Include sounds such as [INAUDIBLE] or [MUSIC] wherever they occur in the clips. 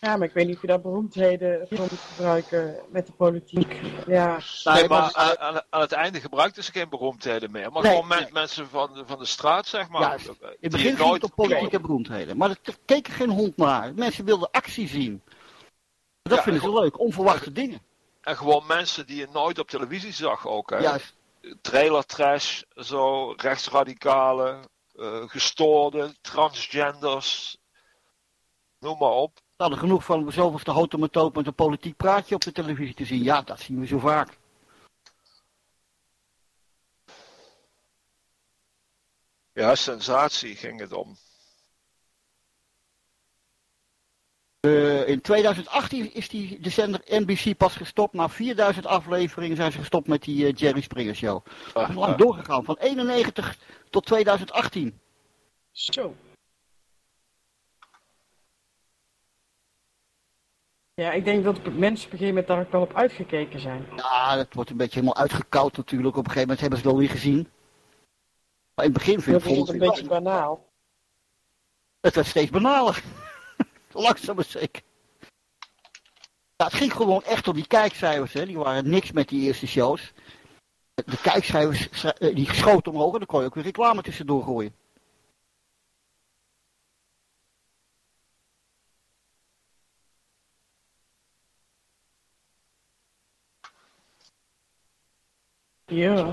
Ja, maar ik weet niet of je daar beroemdheden moet gebruiken met de politiek. Ja. Nee, maar aan, aan, aan het einde gebruikten ze geen beroemdheden meer. Maar Nee, gewoon men- nee. mensen van, de- van de straat, zeg maar. Juist. Die In het begin ging nooit- het om politieke beroemdheden. Maar er keek er geen hond naar. Mensen wilden actie zien. Dat Ja, vinden ze leuk. Onverwachte dingen. En gewoon mensen die je nooit op televisie zag ook. Hè? Juist. Trailer trash, zo, rechtsradicalen, eh gestoorden, transgenders. Noem maar op. We hadden genoeg van zoveelste hotomatoop met een politiek praatje op de televisie te zien. Ja, dat zien we zo vaak. Ja, sensatie ging het om. Eh, in 2018 is die, de zender NBC pas gestopt. Na 4000 afleveringen zijn ze gestopt met die eh, Jerry Springer show. Dat is lang doorgegaan. Van 91 tot 2018. Zo. Ja, ik denk dat mensen op een gegeven moment daar ook wel op uitgekeken zijn. Ja, dat wordt een beetje helemaal uitgekoud natuurlijk. Op een gegeven moment hebben ze het wel weer gezien. Maar in het begin vind ik is vond een het beetje banaal. Het werd steeds banaler. [LAUGHS] Langzaam maar zeker. Ja, het ging gewoon echt om die kijkcijfers. Hè. Die waren niks met die eerste shows. De kijkcijfers eh, die schoten omhoog en dan kon je ook weer reclame tussendoor gooien. Ja.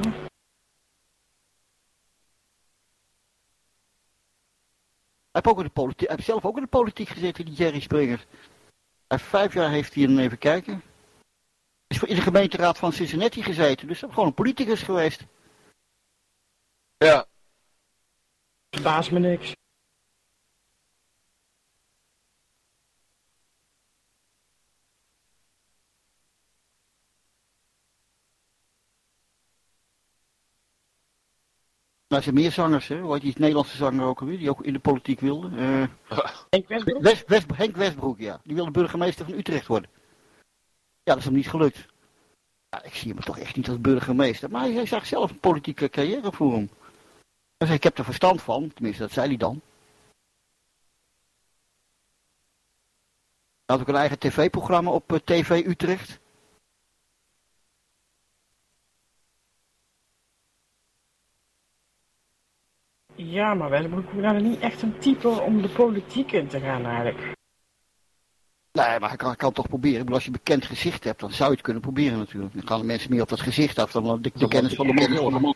Hij heeft, ook in de politiek, hij heeft zelf ook in de politiek gezeten, die Jerry Springer. Hij heeft vijf jaar heeft hij in, even kijken. Hij is in de gemeenteraad van Cincinnati gezeten, dus hij is gewoon een politicus geweest. Ja. Verbaast me niks. Nou, er zijn meer zangers, hè. Heet die Nederlandse zanger ook alweer, die ook in de politiek wilde? Eh, [LAUGHS] Henk Westbroek? West, West, Henk Westbroek, ja. Die wilde burgemeester van Utrecht worden. Ja, dat is hem niet gelukt. Ja, ik zie hem toch echt niet als burgemeester. Maar hij, zag zelf een politieke carrière voor hem. Hij zei, ik heb er verstand van. Tenminste, dat zei hij dan. Hij had ook een eigen tv-programma op eh, TV Utrecht. Ja, maar is nou niet echt een type om de politiek in te gaan eigenlijk. Nee, maar hij kan, het toch proberen. Ik bedoel, als je een bekend gezicht hebt, dan zou je het kunnen proberen natuurlijk. Dan gaan de mensen meer op dat gezicht af dan de, de kennis van de man zelf.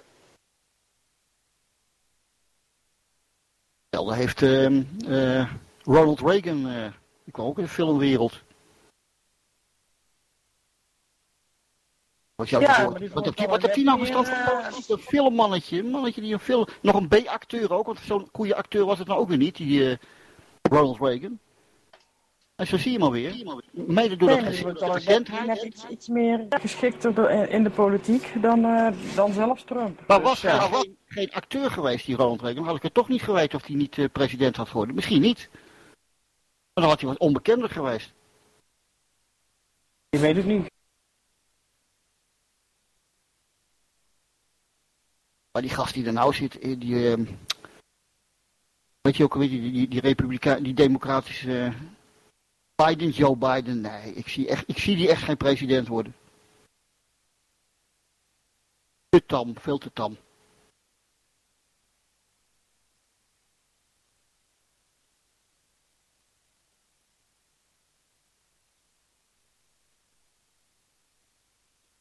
Hetzelfde heeft ehm, eh, Ronald Reagan, eh, die kwam ook in de filmwereld. Wat, jou Ja, maar wat, heeft die, ik wat die nou verstand van? Een filmmannetje, een mannetje die een film... Nog een B-acteur ook, want zo'n goede acteur was het nou ook weer niet, die eh, Ronald Reagan. En zo zie je hem alweer. Mede door Nee, dat maar de net iets, iets meer geschikter do- in de politiek dan, eh, dan zelfs Trump. Maar Dus, was hij ja. geen, geen acteur geweest, die Ronald Reagan, had ik het toch niet geweten of hij niet eh, president had geworden. Misschien niet. Maar dan had hij wat onbekender geweest. Je weet het niet. Maar die gast die er nou zit, eh, die... ehm, weet je ook, weet die, die, die republikein, die democratische... eh, Biden, Joe Biden, nee, ik zie, echt, ik zie die echt geen president worden. Te tam, veel te tam.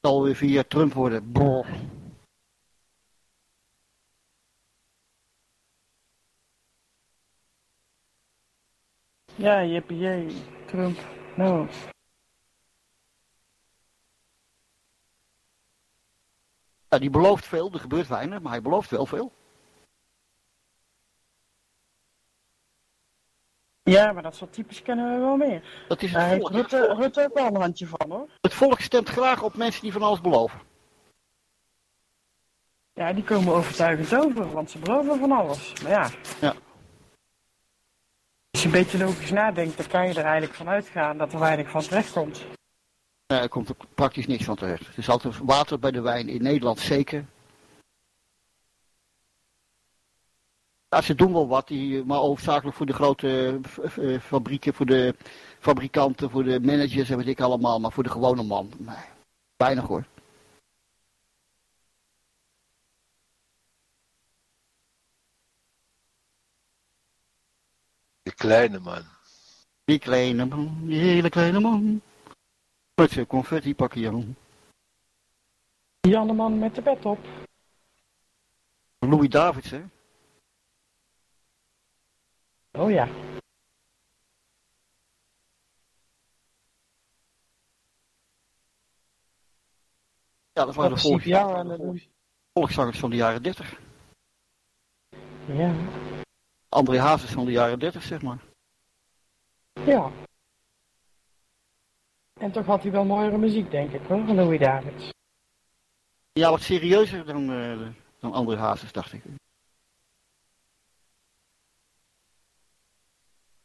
zal weer via Trump worden. Ja, jippie, Trump. Nou, Ja, die belooft veel, er gebeurt weinig, maar hij belooft wel veel. ja, maar dat soort types kennen we wel meer. Dat is Daar het heeft volk. Rutte, Rutte ook wel een handje van hoor. Het volk stemt graag op mensen die van alles beloven. Ja, die komen overtuigend over, want ze beloven van alles. Maar ja. Ja. Als je een beetje logisch nadenkt, dan kan je er eigenlijk van uitgaan dat er weinig van terecht komt. Nee, er komt er praktisch niks van terecht. Er is altijd water bij de wijn, in Nederland zeker. Ja, ze doen wel wat, maar hoofdzakelijk voor de grote eh, eh, fabrieken, voor de fabrikanten, voor de managers en weet ik allemaal. Maar voor de gewone man, nee, weinig hoor. De kleine man. Die kleine man, die hele kleine man. Met zijn confetti pakje aan. Janneman met de pet op. Louis Davids, hè? Oh ja. Ja, dat waren de volks, de volkszangers van de jaren 30. Ja. André Hazes van de jaren 30, zeg maar. Ja. En toch had hij wel mooiere muziek, denk ik hoor, van Louis Davids. Ja, wat serieuzer dan, eh dan André Hazes, dacht ik.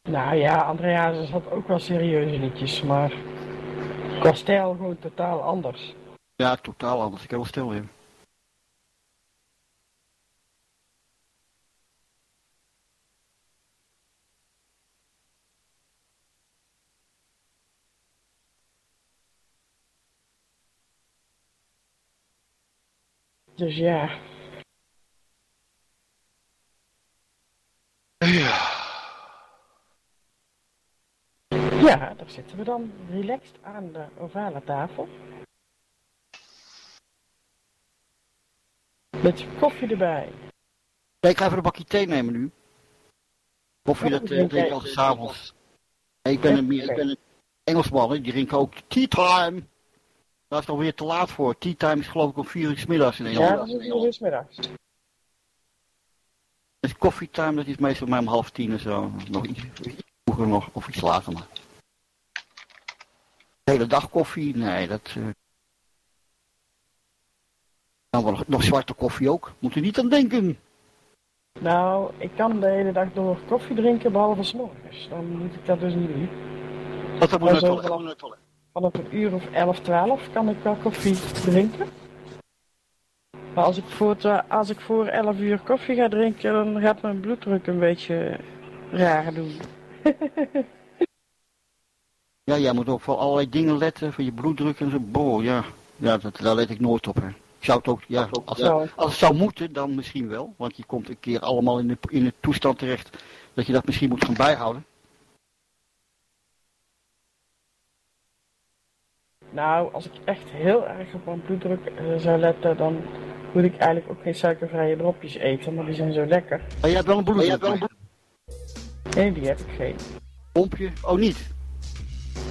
Nou ja, André Hazes had ook wel serieuze liedjes, maar qua stijl gewoon totaal anders. Ja, totaal anders. Ik heb wel stil weer. Dus ja, Ja. ja, daar zitten we dan relaxed aan de ovale tafel. Met koffie erbij. Nee, ik ga even een bakje thee nemen nu. Koffie, dat eh, drink ik altijd s'avonds. Ik ben een, meer- ik ben een Engelsman, die drinken ook tea time. Daar is het alweer te laat voor. Tea time is geloof ik om vier uur 's middags in Ja, Engeland. dat is nog eens middags. Dus koffietime, dat is meestal maar om half tien of zo. Nog iets, vroeger nog, of iets later maar. De hele dag koffie, nee, dat... eh Dan wel nog zwarte koffie ook, moet u niet aan denken. Nou, ik kan de hele dag door koffie drinken, behalve s'morgens. Dan moet ik dat dus niet doen. Dat moet zo wel, vanaf- een uur of 11, 12 kan ik wel koffie drinken. Maar als ik, voor, als ik voor 11 uur koffie ga drinken, dan gaat mijn bloeddruk een beetje raar doen. [LAUGHS] Ja, jij moet ook voor allerlei dingen letten, voor je bloeddruk en zo. Boah, ja. Ja, dat, daar let ik nooit op, hè. Ik zou het ook, ja, als, Ja. als het zou moeten, dan misschien wel. Want je komt een keer allemaal in de, in de toestand terecht dat je dat misschien moet gaan bijhouden. Nou, als ik echt heel erg op mijn bloeddruk eh, zou letten, dan moet ik eigenlijk ook geen suikervrije dropjes eten, maar die zijn zo lekker. Maar jij hebt wel een bloeddruk. wel een Nee, die heb ik geen. Pompje? Oh, niet.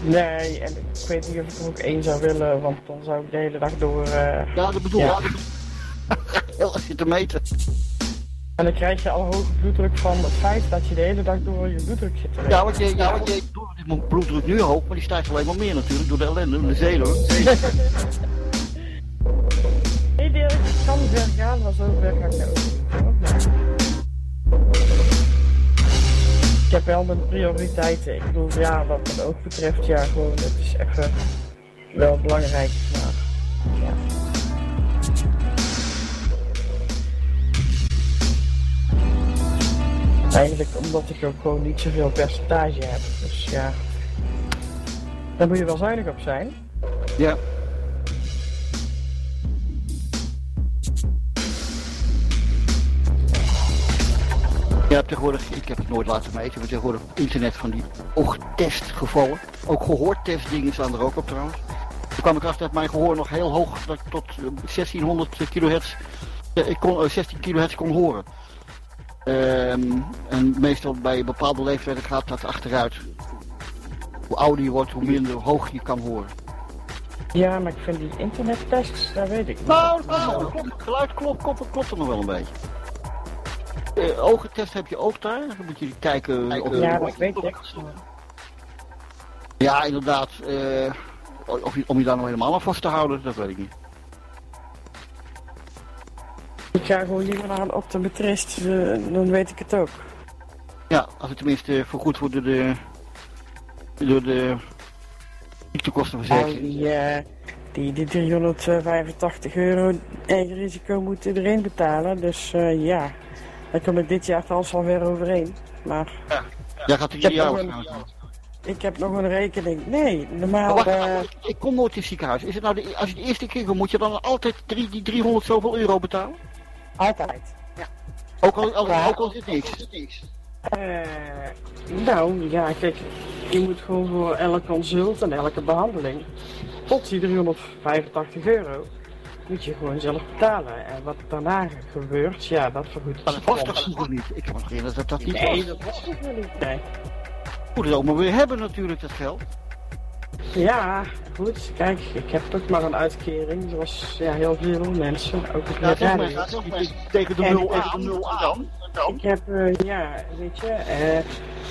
Nee, en ik weet niet of ik er ook één zou willen, want dan zou ik de hele dag door... eh, Ja, dat bedoel Ja. ik. Heel erg zitten meten. En dan krijg je al hoge bloeddruk van het feit dat je de hele dag door je bloeddruk zit. Ja, want je, ja, want je bloeddruk nu hoog, maar die stijgt alleen maar meer natuurlijk door de ellende, de zelen. Nee, [LAUGHS] Dirk, het kan ver gaan, maar zo ver ga ik ook Ik heb wel mijn prioriteiten. Ik bedoel, ja, wat mijn oog betreft, ja, gewoon, het is even wel belangrijk. Maar, Eigenlijk omdat ik ook gewoon niet zoveel percentage heb. Dus ja, daar moet je wel zuinig op zijn. Ja. Hebt tegenwoordig, ik heb het nooit laten meten, maar tegenwoordig op internet van die oogtestgevallen. Ook gehoortestdingen staan er ook op trouwens. Toen kwam ik achter dat mijn gehoor nog heel hoog, dat ik tot eh, 1600 kilohertz, eh, ik kon, eh, 16 kilohertz kon horen. Ehm, en meestal bij een bepaalde leeftijd gaat dat achteruit. Hoe ouder je wordt, hoe minder hoog je kan horen. Ja, maar ik vind die internettests, daar weet ik niet. Nou, nou, dat klopt, het geluid klopt, klopt, klopt er nog wel een beetje. Eh, ogentest heb je ook daar. Dan moet je kijken of ja, dat weet ik. Ja, inderdaad. eh, of je, om je daar nog helemaal aan vast te houden, dat weet ik niet. Ik ga gewoon liever naar een optometrist, eh, dan weet ik het ook. Ja, als het tenminste vergoed wordt door de, door de ziektekostenverzekering. Die, eh, die, die 385 euro eigen risico moet iedereen betalen, dus eh, ja. Daar kom ik dit jaar trouwens alweer overheen. Maar Jij gaat jullie nog jou een- ik heb nog een rekening. Nee, normaal... Wacht, eh, wacht, ik kom nooit in het ziekenhuis. Is het nou de, als je de eerste keer komt, moet je dan altijd drie, die 300 zoveel euro betalen? Altijd. Ook al, al, Ja. ook al is het niks. Eh, nou, ja, kijk, je moet gewoon voor elke consult en elke behandeling tot die 385 euro moet je gewoon zelf betalen. En wat daarna gebeurt, ja, dat vergoedt Maar dat was toch vroeger niet? Ik kan me herinneren dat dat niet Nee, was. dat was toch wel niet. Nee. Moet het ook maar weer hebben natuurlijk, dat geld. Ja, goed, kijk, ik heb toch maar een uitkering, zoals ja, heel veel mensen, ook op Ja, radio. ja, tegen de En- nul en- aan. de nul aan. Ik heb, eh, ja, weet je, eh,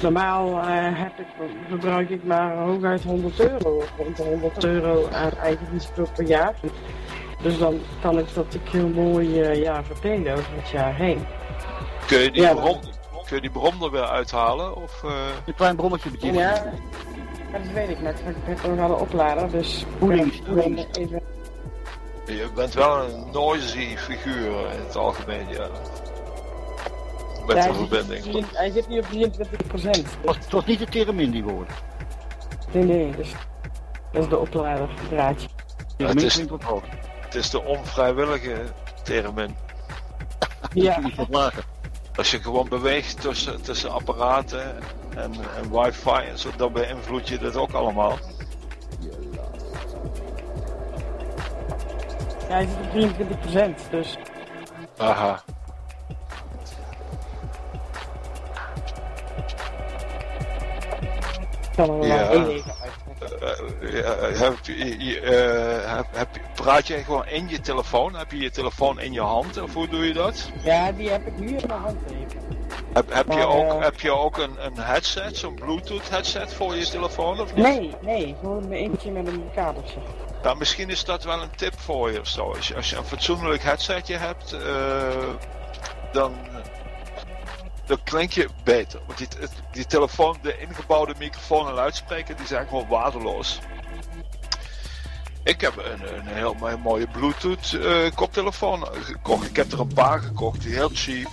normaal eh, heb ik, gebruik ik maar hooguit 100 euro, rond de 100 euro aan eigen risico per jaar. Dus dan kan ik dat ik heel mooi eh, ja, verdelen over het jaar heen. Kun je die, Ja. bron, kun je die bron er weer uithalen? Of, eh, Een klein brommetje bedienen. Ja, ja, dat weet ik net, maar ik heb nog aan de oplader, dus ben even... je bent wel een noisy figuur in het algemeen, ja. Met Ja, de hij zit- verbinding. Hij zit nu op 23 procent. Het was, het was niet de Theremin die woorden. Nee, nee, dus dat is de oplader, draadje. Theremin is-. Het is de onvrijwillige termin. Ja. Als je gewoon beweegt tussen, tussen apparaten en, en wifi en zo, dan beïnvloed je dat ook allemaal. ja hij zit op 23 procent, dus... Aha. Ja. even heb, praat jij gewoon in je telefoon? Heb je je telefoon in je hand of hoe doe je dat? Ja, die heb ik nu in mijn hand even. Heb, heb, je, ook, eh, heb je ook een, een headset, zo'n Bluetooth headset voor je telefoon of niet? Nee, nee, gewoon eentje met een kabeltje. Nou, misschien is dat wel een tip voor je of zo. Als je, als je een fatsoenlijk headsetje hebt, eh, dan, dan klink je beter. Want die, die telefoon, de ingebouwde microfoon en luidspreker, die zijn gewoon waardeloos. Ik heb een, een heel mo- mooie Bluetooth eh, koptelefoon gekocht. Ik heb er een paar gekocht, die heel cheap.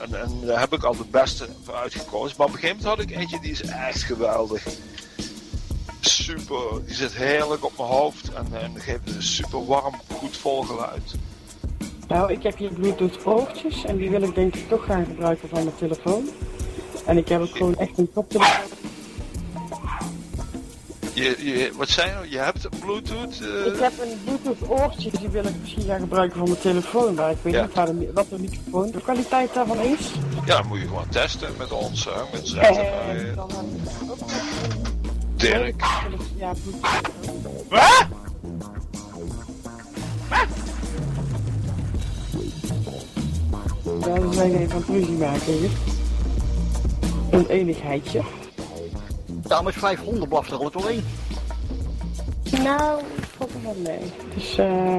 En, daar heb ik al de beste voor uitgekozen. Maar op een gegeven moment had ik eentje die is echt geweldig. Super, die zit heerlijk op mijn hoofd en, en geeft een super warm, goed vol geluid. Nou, ik heb hier Bluetooth oortjes en die wil ik denk ik toch gaan gebruiken van mijn telefoon. En ik heb ook gewoon echt een koptelefoon. Je, je, wat zei je nou? Je hebt een Bluetooth? eh, Ik heb een Bluetooth oortje, die wil ik misschien gaan gebruiken van mijn telefoon. Maar ik weet Ja. niet waar de, wat de microfoon, de kwaliteit daarvan is. Ja, dan moet je gewoon testen met ons, hè, met Zet en En mij, dan heb ik ook nog Dirk. een ja, Bluetooth. Wat? Ja, we zijn even aan het ruzie maken hier. Een enigheidje. Dames 500 blaft er al wel in. Nou, er wel mee. Dus eh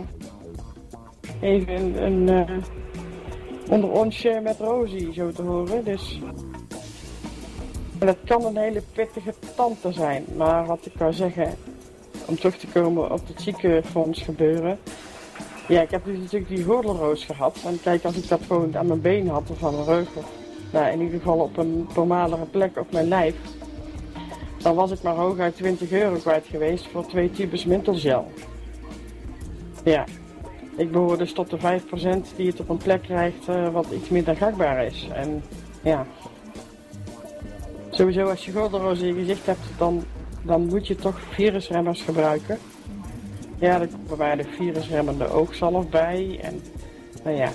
even een, een eh, onder onsje met Rosie zo te horen. Dus dat kan een hele pittige tante zijn. Maar wat ik wou zeggen, om terug te komen op het ziekenfonds gebeuren. Ja, ik heb dus natuurlijk die gordelroos gehad. En kijk, als ik dat gewoon aan mijn been had of aan mijn rug. Of, nou, in ieder geval op een normalere plek op mijn lijf. Dan was ik maar hooguit 20 euro kwijt geweest voor twee tubes mentelgel. Ja, ik behoor dus tot de 5% die het op een plek krijgt eh, wat iets minder gangbaar is. En ja, sowieso als je gordelroos in je gezicht hebt, dan, dan moet je toch virusremmers gebruiken. Ja, er mij de virusremmende oogzalf bij. En nou ja,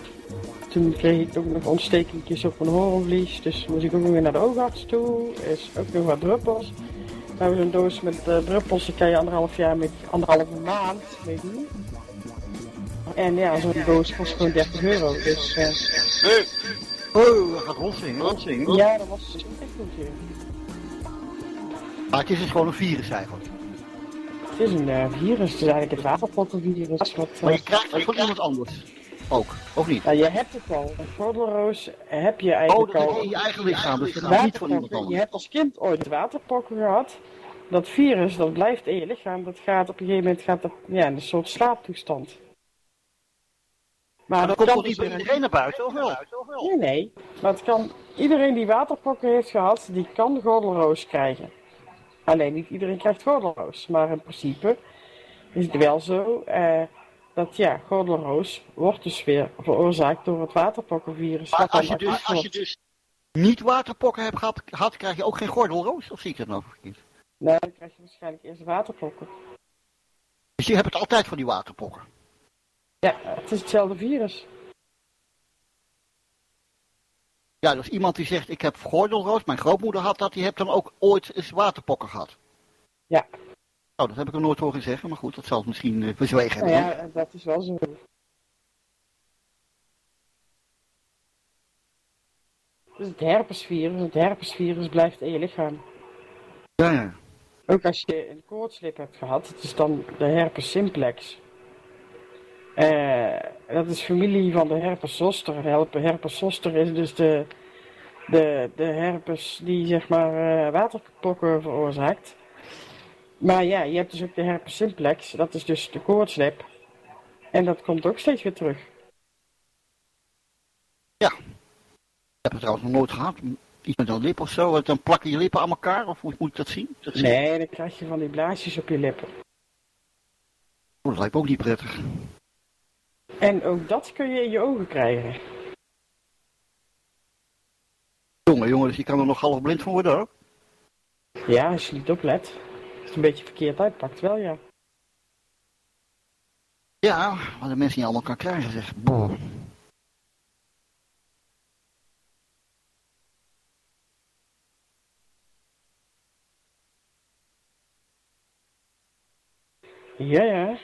toen kreeg ik ook nog ontstekingjes op mijn hoornvlies. Dus moest ik ook nog weer naar de oogarts toe. Is ook nog wat druppels. Nou, zo'n doos met druppels, daar kan je anderhalf jaar met anderhalve maand mee doen. En ja, zo'n doos kost gewoon 30 euro. Dus Nee, Oh, dat gaat rondzingen, rondzingen. ja, dat was echt ja. Maar het is dus gewoon een virus eigenlijk. Het is een eh, virus, het is eigenlijk het waterpottenvirus. Wat, Maar je krijgt het van iemand anders. Ook, of niet? nou, je hebt het al. Een gordelroos heb je Oh, eigenlijk al. je eigen lichaam, dus dat niet van iemand Waterpokken. Je anders. hebt als kind ooit waterpokken gehad. Dat virus, dat blijft in je lichaam. Dat gaat op een gegeven moment gaat dat, ja, in een soort slaaptoestand. Maar Maar dat dan komt toch niet bij iedereen naar buiten, of wel? Nee, nee. Maar het kan, iedereen die waterpokken heeft gehad, die kan gordelroos krijgen. Alleen niet iedereen krijgt gordelroos. Maar in principe is het wel zo eh, dat ja, gordelroos wordt dus weer veroorzaakt door het waterpokkenvirus. Maar als je, dus, als je dus niet waterpokken hebt gehad, gehad, krijg je ook geen gordelroos? Of zie ik dat nou verkeerd? Nee, dan krijg je waarschijnlijk eerst waterpokken. Dus je hebt het altijd van die waterpokken. Ja, het is hetzelfde virus. Ja, dus iemand die zegt ik heb gordelroos, mijn grootmoeder had dat, die heeft dan ook ooit eens waterpokken gehad. Ja. Oh, dat heb ik nog nooit horen zeggen, maar goed, dat zal het misschien eh, verzwegen hebben. ja, dat is wel zo. Dus het herpesvirus, het herpesvirus blijft in je lichaam. Ja, ja. Ook als je een koortslip hebt gehad, het is dan de herpes simplex. Eh, dat is familie van de herpes zoster. De herpes, herpes zoster is dus de, de, de herpes die zeg maar eh, waterpokken veroorzaakt. Maar ja, je hebt dus ook de herpes simplex, dat is dus de koortslip. En dat komt ook steeds weer terug. Ik heb het trouwens nog nooit gehad. Iets met een lip of zo, dan plakken je lippen aan elkaar, of hoe moet ik dat zien? Dat, Nee, dan krijg je van die blaasjes op je lippen. Oh, dat lijkt me ook niet prettig. En ook dat kun je in je ogen krijgen. Jongen, jongen, dus je kan er nog half blind van worden ook. Ja, als je niet oplet. Het een beetje verkeerd uitpakt, wel ja. Ja, wat de mensen niet allemaal kan krijgen, zeg. Boah. Ja, ja.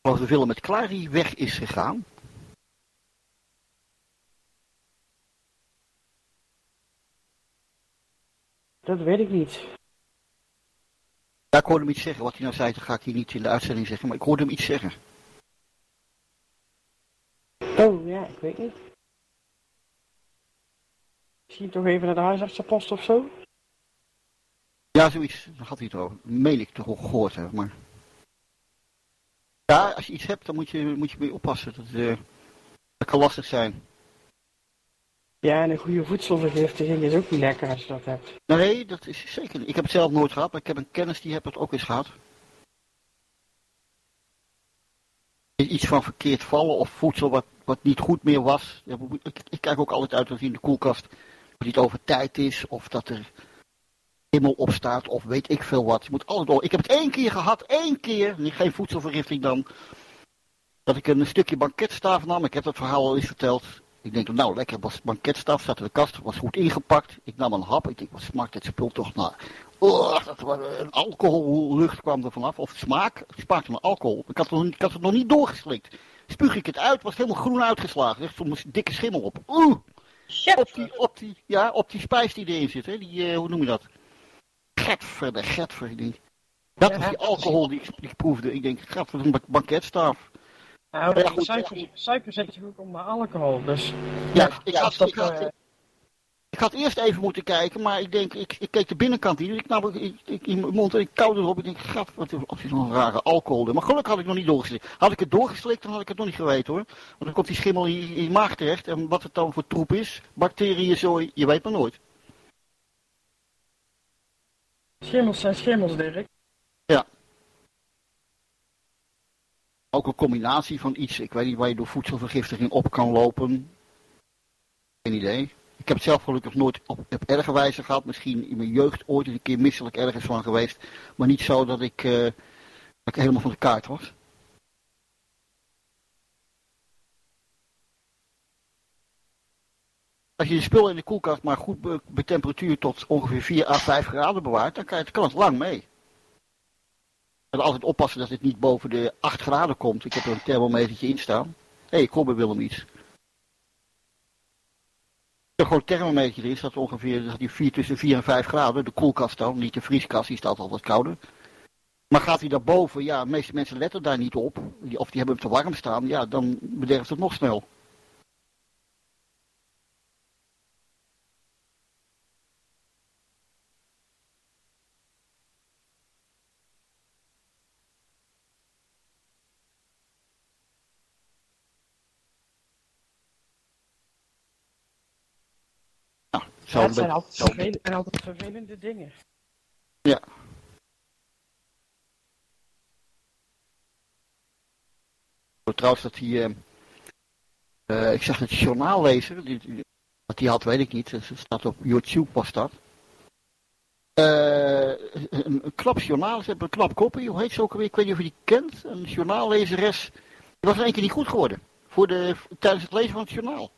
Als de film met Clary weg is gegaan. Dat weet ik niet. Ja, ik hoorde hem iets zeggen. Wat hij nou zei, dat ga ik hier niet in de uitzending zeggen. Maar ik hoorde hem iets zeggen. Oh, ja, ik weet niet. Misschien toch even naar de huisartsenpost of zo? Ja, zoiets. Daar had hij het over. Meen ik toch al gehoord hebben, maar... Ja, als je iets hebt, dan moet je, moet je mee oppassen. Dat, eh, dat kan lastig zijn. Ja, en een goede voedselvergiftiging is ook niet lekker als je dat hebt. Nee, dat is zeker niet. Ik heb het zelf nooit gehad, maar ik heb een kennis die heeft het ook eens gehad. Iets van verkeerd vallen of voedsel wat, wat niet goed meer was. Ik, kijk ook altijd uit als in de koelkast. Of het over tijd is, of dat er himmel op staat, of weet ik veel wat. Je moet altijd door. Ik heb het één keer gehad, één keer, geen voedselvergiftiging dan. Dat ik een stukje banketstaaf nam. Ik heb dat verhaal al eens verteld. Ik denk, nou lekker, was banketstaf, zat in de kast, was goed ingepakt. Ik nam een hap, ik denk, wat smaakt dit spul toch naar? Oh, dat was een alcohollucht kwam er vanaf, of smaak, het smaakte naar alcohol. Ik had, het nog, niet- ik had het nog niet doorgeslikt. Spuug ik het uit, was helemaal groen uitgeslagen. Er stond een dikke schimmel op. Oeh, op die, op die, ja, op die spijs die erin zit, hè? Die, eh, hoe noem je dat? Getver, de getver, ik denk. Dat was die alcohol die ik, die ik proefde. Ik denk, gat, wat een ba- banketstaaf. Nou, Ja, goed, suiker, suiker zet je ook onder alcohol, dus... Ja, ik, had, dat, ik, had, eh, ik had eerst even moeten kijken, maar ik denk, ik, ik keek de binnenkant in. Dus ik nam ik, ik, in mijn mond en ik kauwde erop. Ik denk, gat, wat is zo'n rare alcohol. Maar gelukkig had ik nog niet doorgeslikt. Had ik het doorgeslikt, dan had ik het nog niet geweten hoor. Want dan komt die schimmel in, in je maag terecht. En wat het dan voor troep is, bacteriën, zooi, je weet maar nooit. Schimmels zijn schimmels, Dirk. Ook een combinatie van iets, ik weet niet waar je door voedselvergiftiging op kan lopen. Geen idee. Ik heb het zelf gelukkig nooit op, op erge wijze gehad. Misschien in mijn jeugd ooit een keer misselijk ergens van geweest. Maar niet zo dat ik, eh, dat ik helemaal van de kaart was. Als je je spul in de koelkast maar goed bij temperatuur tot ongeveer 4 à 5 graden bewaart, dan kan het lang mee. En altijd oppassen dat het niet boven de 8 graden komt. Ik heb er een thermometertje in staan. Hé, hey, hoor bij Willem iets. Er gewoon thermometer in staat ongeveer dat die 4 tussen 4 en 5 graden. De koelkast dan, niet de vrieskast, die staat altijd kouder. Maar gaat hij daarboven, ja, de meeste mensen letten daar niet op. Of die hebben hem te warm staan, ja, dan bederft het nog snel. Zo Ja, het zijn altijd, vervelende, en altijd vervelende dingen. Ja. Trouwens, dat die. eh, eh, ik zag het journaallezer. Die, die- wat die had, weet ik niet. Het staat op YouTube was dat. Eh, een, een knap journaal. Ze hebben een knap koppie. Hoe heet ze ook alweer? Ik weet niet of je die kent. Een journaallezeres. Die was in één keer niet goed geworden. Voor de, tijdens het lezen van het journaal.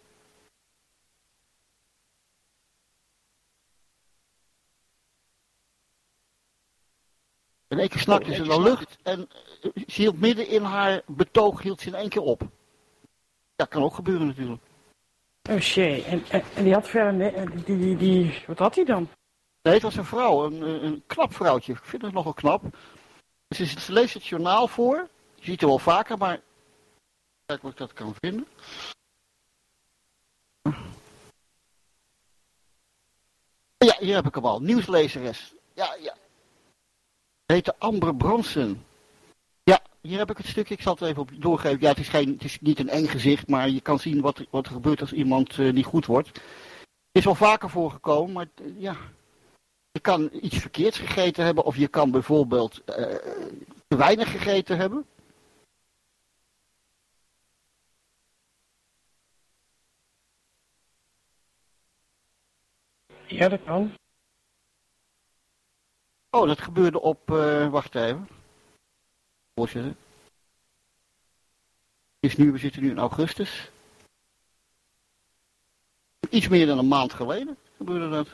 In één keer snakte ze naar lucht en eh, ze hield midden in haar betoog hield ze in één keer op. Dat kan ook gebeuren natuurlijk. Oh shit. En, en, en die had verder... en Die, die, die, wat had hij dan? Nee, het was een vrouw, een, een een knap vrouwtje. Ik vind het nogal knap. Ze, ze leest het journaal voor. Je ziet het wel vaker, maar... Kijk of ik dat kan vinden. Ja, hier heb ik hem al. Nieuwslezeres. Ja, ja. Heette Amber Bronson. Ja, hier heb ik het stukje. Ik zal het even op doorgeven. Ja, het is, geen, het is niet een eng gezicht, maar je kan zien wat, wat er gebeurt als iemand eh, niet goed wordt. Het is wel vaker voorgekomen, maar eh, ja, je kan iets verkeerds gegeten hebben of je kan bijvoorbeeld eh, te weinig gegeten hebben. Ja, dat kan. Oh, dat gebeurde op, eh, wacht even. Voorzitter. Is nu, we zitten nu in augustus. Iets meer dan een maand geleden gebeurde dat.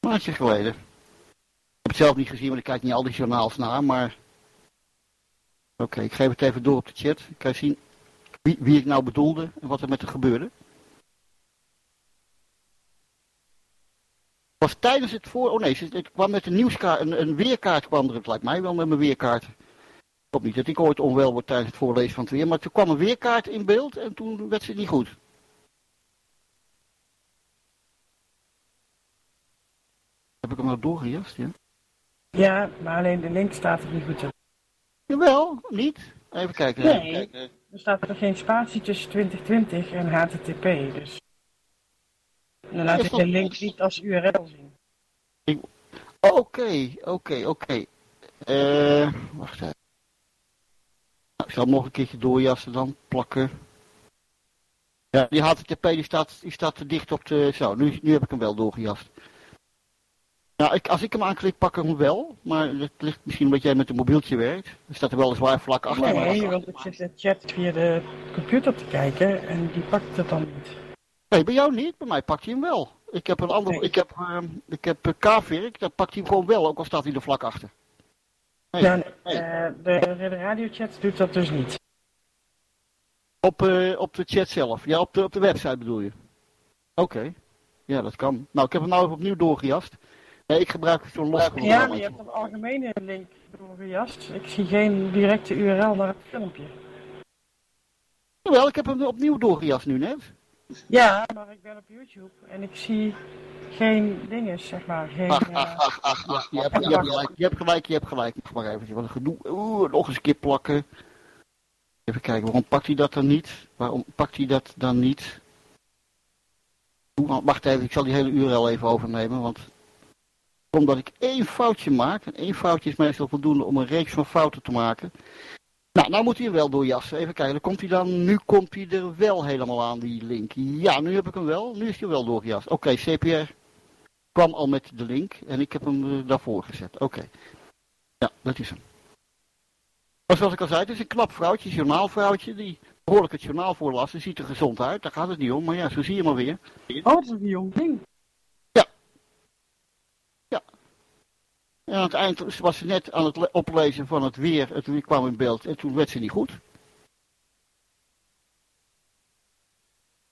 Een maandje geleden. Ik heb het zelf niet gezien, want ik kijk niet al die journaals naar, maar... Oké, ik geef het even door op de chat. Ik kan zien wie, wie ik nou bedoelde en wat er met er gebeurde. Was tijdens het voor... Oh nee, ze- het kwam met een nieuwskaart, een, een weerkaart kwam er. Het lijkt mij wel met mijn weerkaart. Ik hoop niet dat ik ooit onwel word tijdens het voorlezen van het weer. Maar toen kwam een weerkaart in beeld en toen werd ze niet goed. Heb ik hem nou doorgejast, ja? Ja, maar alleen de link staat er niet goed op. Jawel, niet? Even kijken. Nee. even kijken. Er staat er geen spatie tussen 2020 en HTTP, dus... Dan laat Is ik de link niet als URL zien. Oké, oké, oké. Eh, wacht even. Nou, ik zal hem nog een keertje doorjassen dan, plakken. Ja, die HTTP die staat, die staat te dicht op de... Zo, nu, nu heb ik hem wel doorgejast. Nou, ik, als ik hem aanklik, pak ik hem wel. Maar het ligt misschien omdat jij met een mobieltje werkt. Er staat er weliswaar vlak achter. maar- Nee, want ik zit de chat via de computer te kijken en die pakt het dan niet. Nee, bij jou niet. Bij mij pakt hij hem wel. Ik heb een ander... Nee. Ik heb, ehm, ik heb eh, K-werk, daar pakt hij hem gewoon wel, ook al staat hij er vlak achter. Nee. Ja, nee, eh, de, de radiochat doet dat dus niet. Op, eh, op de chat zelf. Ja, op de, op de website bedoel je. Oké. Ja, dat kan. Nou, ik heb hem nou even opnieuw doorgejast. Nee, ik gebruik zo'n los Ja, maar je hebt een algemene link doorgejast. Ik zie geen directe URL naar het filmpje. Jawel, ik heb hem opnieuw doorgejast nu net. Ja, maar ik ben op YouTube en ik zie geen dingen, zeg maar. Geen, Ach, eh, ach, ach, ach, ach. Je hebt, je hebt gelijk, je hebt gelijk, je hebt gelijk. Wacht maar even, wat een gedoe. Oeh, nog eens een keer plakken. Even kijken, waarom pakt hij dat dan niet? Waarom pakt hij dat dan niet? Wacht even, ik zal die hele URL even overnemen, want... Omdat ik één foutje maak, en één foutje is meestal voldoende om een reeks van fouten te maken. Nou, nou moet hij wel doorjassen. Even kijken, komt hij dan, nu komt hij er wel helemaal aan, die link. Ja, nu heb ik hem wel, nu is hij wel doorgejast. Oké, CPR kwam al met de link en ik heb hem eh, daarvoor gezet. Oké. Ja, dat is hem. Maar zoals ik al zei, het is een knap vrouwtje, journaalvrouwtje, die behoorlijk het journaal voorlas. Ze ziet er gezond uit, daar gaat het niet om, maar ja, zo zie je maar weer. Oh, dat is een jong ding. En aan het eind was ze net aan het le- oplezen van het weer, het weer kwam in beeld en toen werd ze niet goed.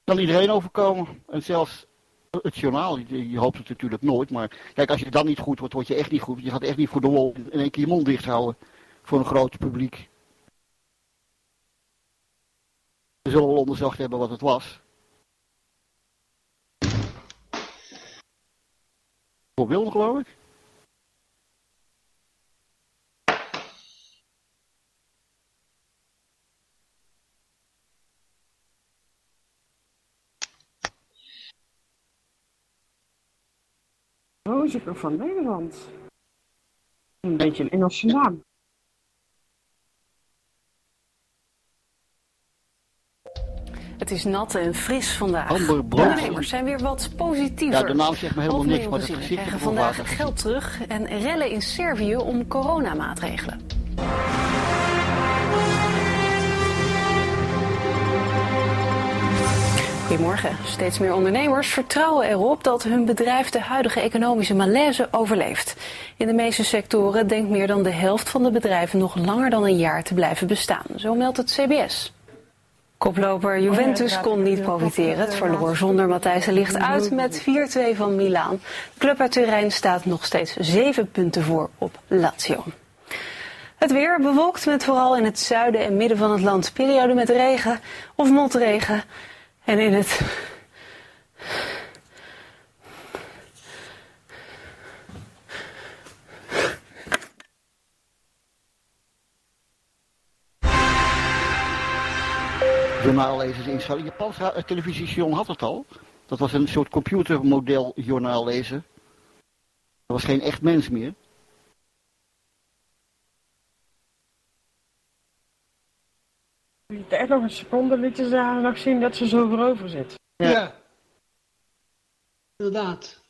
Kan iedereen overkomen. En zelfs het journaal, je, hoopt het natuurlijk nooit, maar kijk, als je dan niet goed wordt, word je echt niet goed. Je gaat echt niet voor de wol in één keer je mond dicht houden voor een groot publiek. We zullen wel onderzocht hebben wat het was. Voor geloof ik. Bozuker van Nederland. Een beetje een Engelse naam. Het is nat en fris vandaag. Amber ondernemers zijn weer wat positiever. Ja, de naam zegt me helemaal niks, maar het gezicht krijgen vandaag geld terug en rellen in Servië om coronamaatregelen. Goedemorgen. Steeds meer ondernemers vertrouwen erop dat hun bedrijf de huidige economische malaise overleeft. In de meeste sectoren denkt meer dan de helft van de bedrijven nog langer dan een jaar te blijven bestaan. Zo meldt het CBS. Koploper Juventus kon niet profiteren. Het verloor zonder Matthijs de Ligt uit met 4-2 van Milaan. De club uit Turijn staat nog steeds 7 punten voor op Lazio. Het weer bewolkt met vooral in het zuiden en midden van het land periode met regen of motregen. En in het journaallezers inschalen. Japans ra- televisiestation had het al. Dat was een soort computermodel journaallezer. Dat was geen echt mens meer. Die het echt nog een seconde lieten ze haar nog zien dat ze zo voorover zit. Ja. Ja. Inderdaad.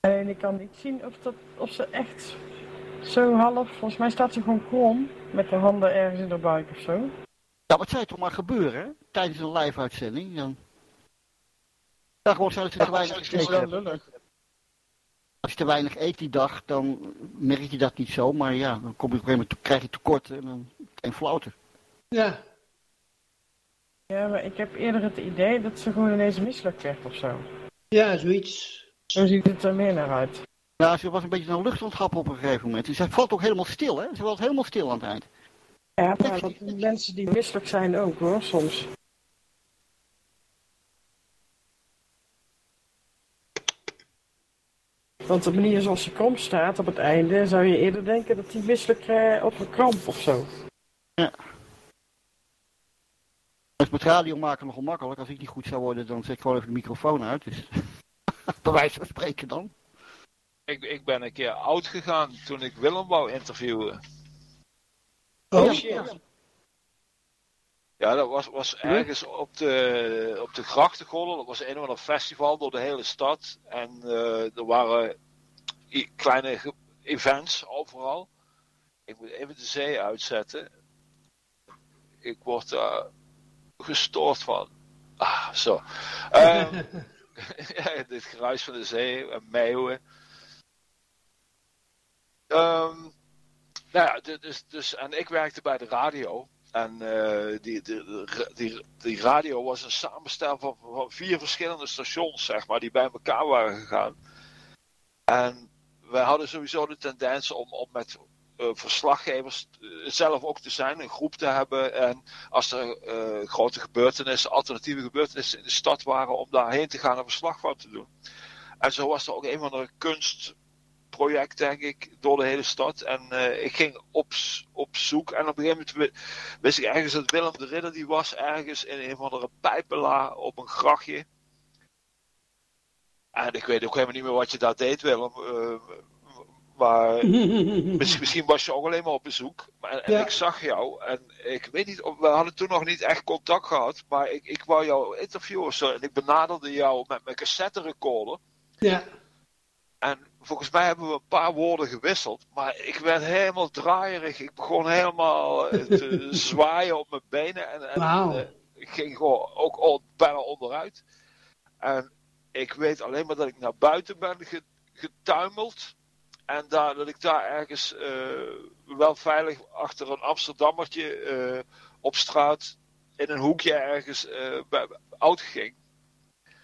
En ik kan niet zien of, dat, of ze echt zo half, volgens mij staat ze gewoon krom, met de handen ergens in de buik of zo. Ja, wat zou toch maar gebeuren, hè? Tijdens een live-uitzending. Dan... Ja, gewoon zou ze te weinig Dat is wel lullig. Als je te weinig eet die dag, dan merk je dat niet zo. Maar ja, dan kom je op een gegeven moment, krijg je tekorten en dan en flauwte. Ja. Ja, maar ik heb eerder het idee dat ze gewoon ineens misselijk werd of zo. Ja, zoiets. Zo ziet het er meer naar uit. Ja, ze was een beetje een luchtontgrap op een gegeven moment. Dus zij valt ook helemaal stil, hè? Ze was helemaal stil aan het eind. Ja, maar dat mensen die misselijk zijn ook hoor, soms. Want de manier zoals ze krom staat op het einde, zou je eerder denken dat die misselijk krijgt of een kramp of zo. Dat is met radio maken nogal makkelijk. Als ik niet goed zou worden, dan zet ik gewoon even de microfoon uit. Dus [LAUGHS] bij wijze van spreken dan. Ik, ik ben een keer oud gegaan toen ik Willem wou interviewen. Oh, Ja. shit. Ja, dat was, was ergens op de, op de grachtengordel. Dat was een of ander festival door de hele stad. En eh, er waren kleine events overal. Ik moet even de zee uitzetten. Ik word daar gestoord van. Ah, zo. [LAUGHS] Ehm, [LAUGHS] ja, dit geruis van de zee en meeuwen. Ehm, nou ja, du- dus, dus, en ik werkte bij de radio. En eh, die, die, die, die radio was een samenstel van, vier verschillende stations, zeg maar, die bij elkaar waren gegaan. En wij hadden sowieso de tendens om, om met eh, verslaggevers eh, zelf ook te zijn, een groep te hebben. En als er grote gebeurtenissen, alternatieve gebeurtenissen in de stad waren, om daarheen te gaan en verslag van te doen. En zo was er ook een van de kunstproject, denk ik, door de hele stad. En eh, ik ging op, op zoek. En op een gegeven moment wi- wist ik ergens dat Willem de Ridder, die was ergens in een of andere pijpela op een grachtje. En ik weet ook helemaal niet meer wat je daar deed, Willem. eh, maar [LAUGHS] Misschien, misschien was je ook alleen maar op bezoek. En Ja. ik zag jou. En ik weet niet, we hadden toen nog niet echt contact gehad. Maar ik, ik wou jou interviewen. En ik benaderde jou met mijn cassette recorder. Ja. En volgens mij hebben we een paar woorden gewisseld. Maar ik werd helemaal draaierig. Ik begon helemaal eh, te [LAUGHS] zwaaien op mijn benen. En, en Wauw. eh, ik ging gewoon ook al, bijna onderuit. En ik weet alleen maar dat ik naar buiten ben ge- getuimeld. En daar, dat ik daar ergens eh, wel veilig achter een Amsterdammertje op straat in een hoekje ergens bij, oud ging.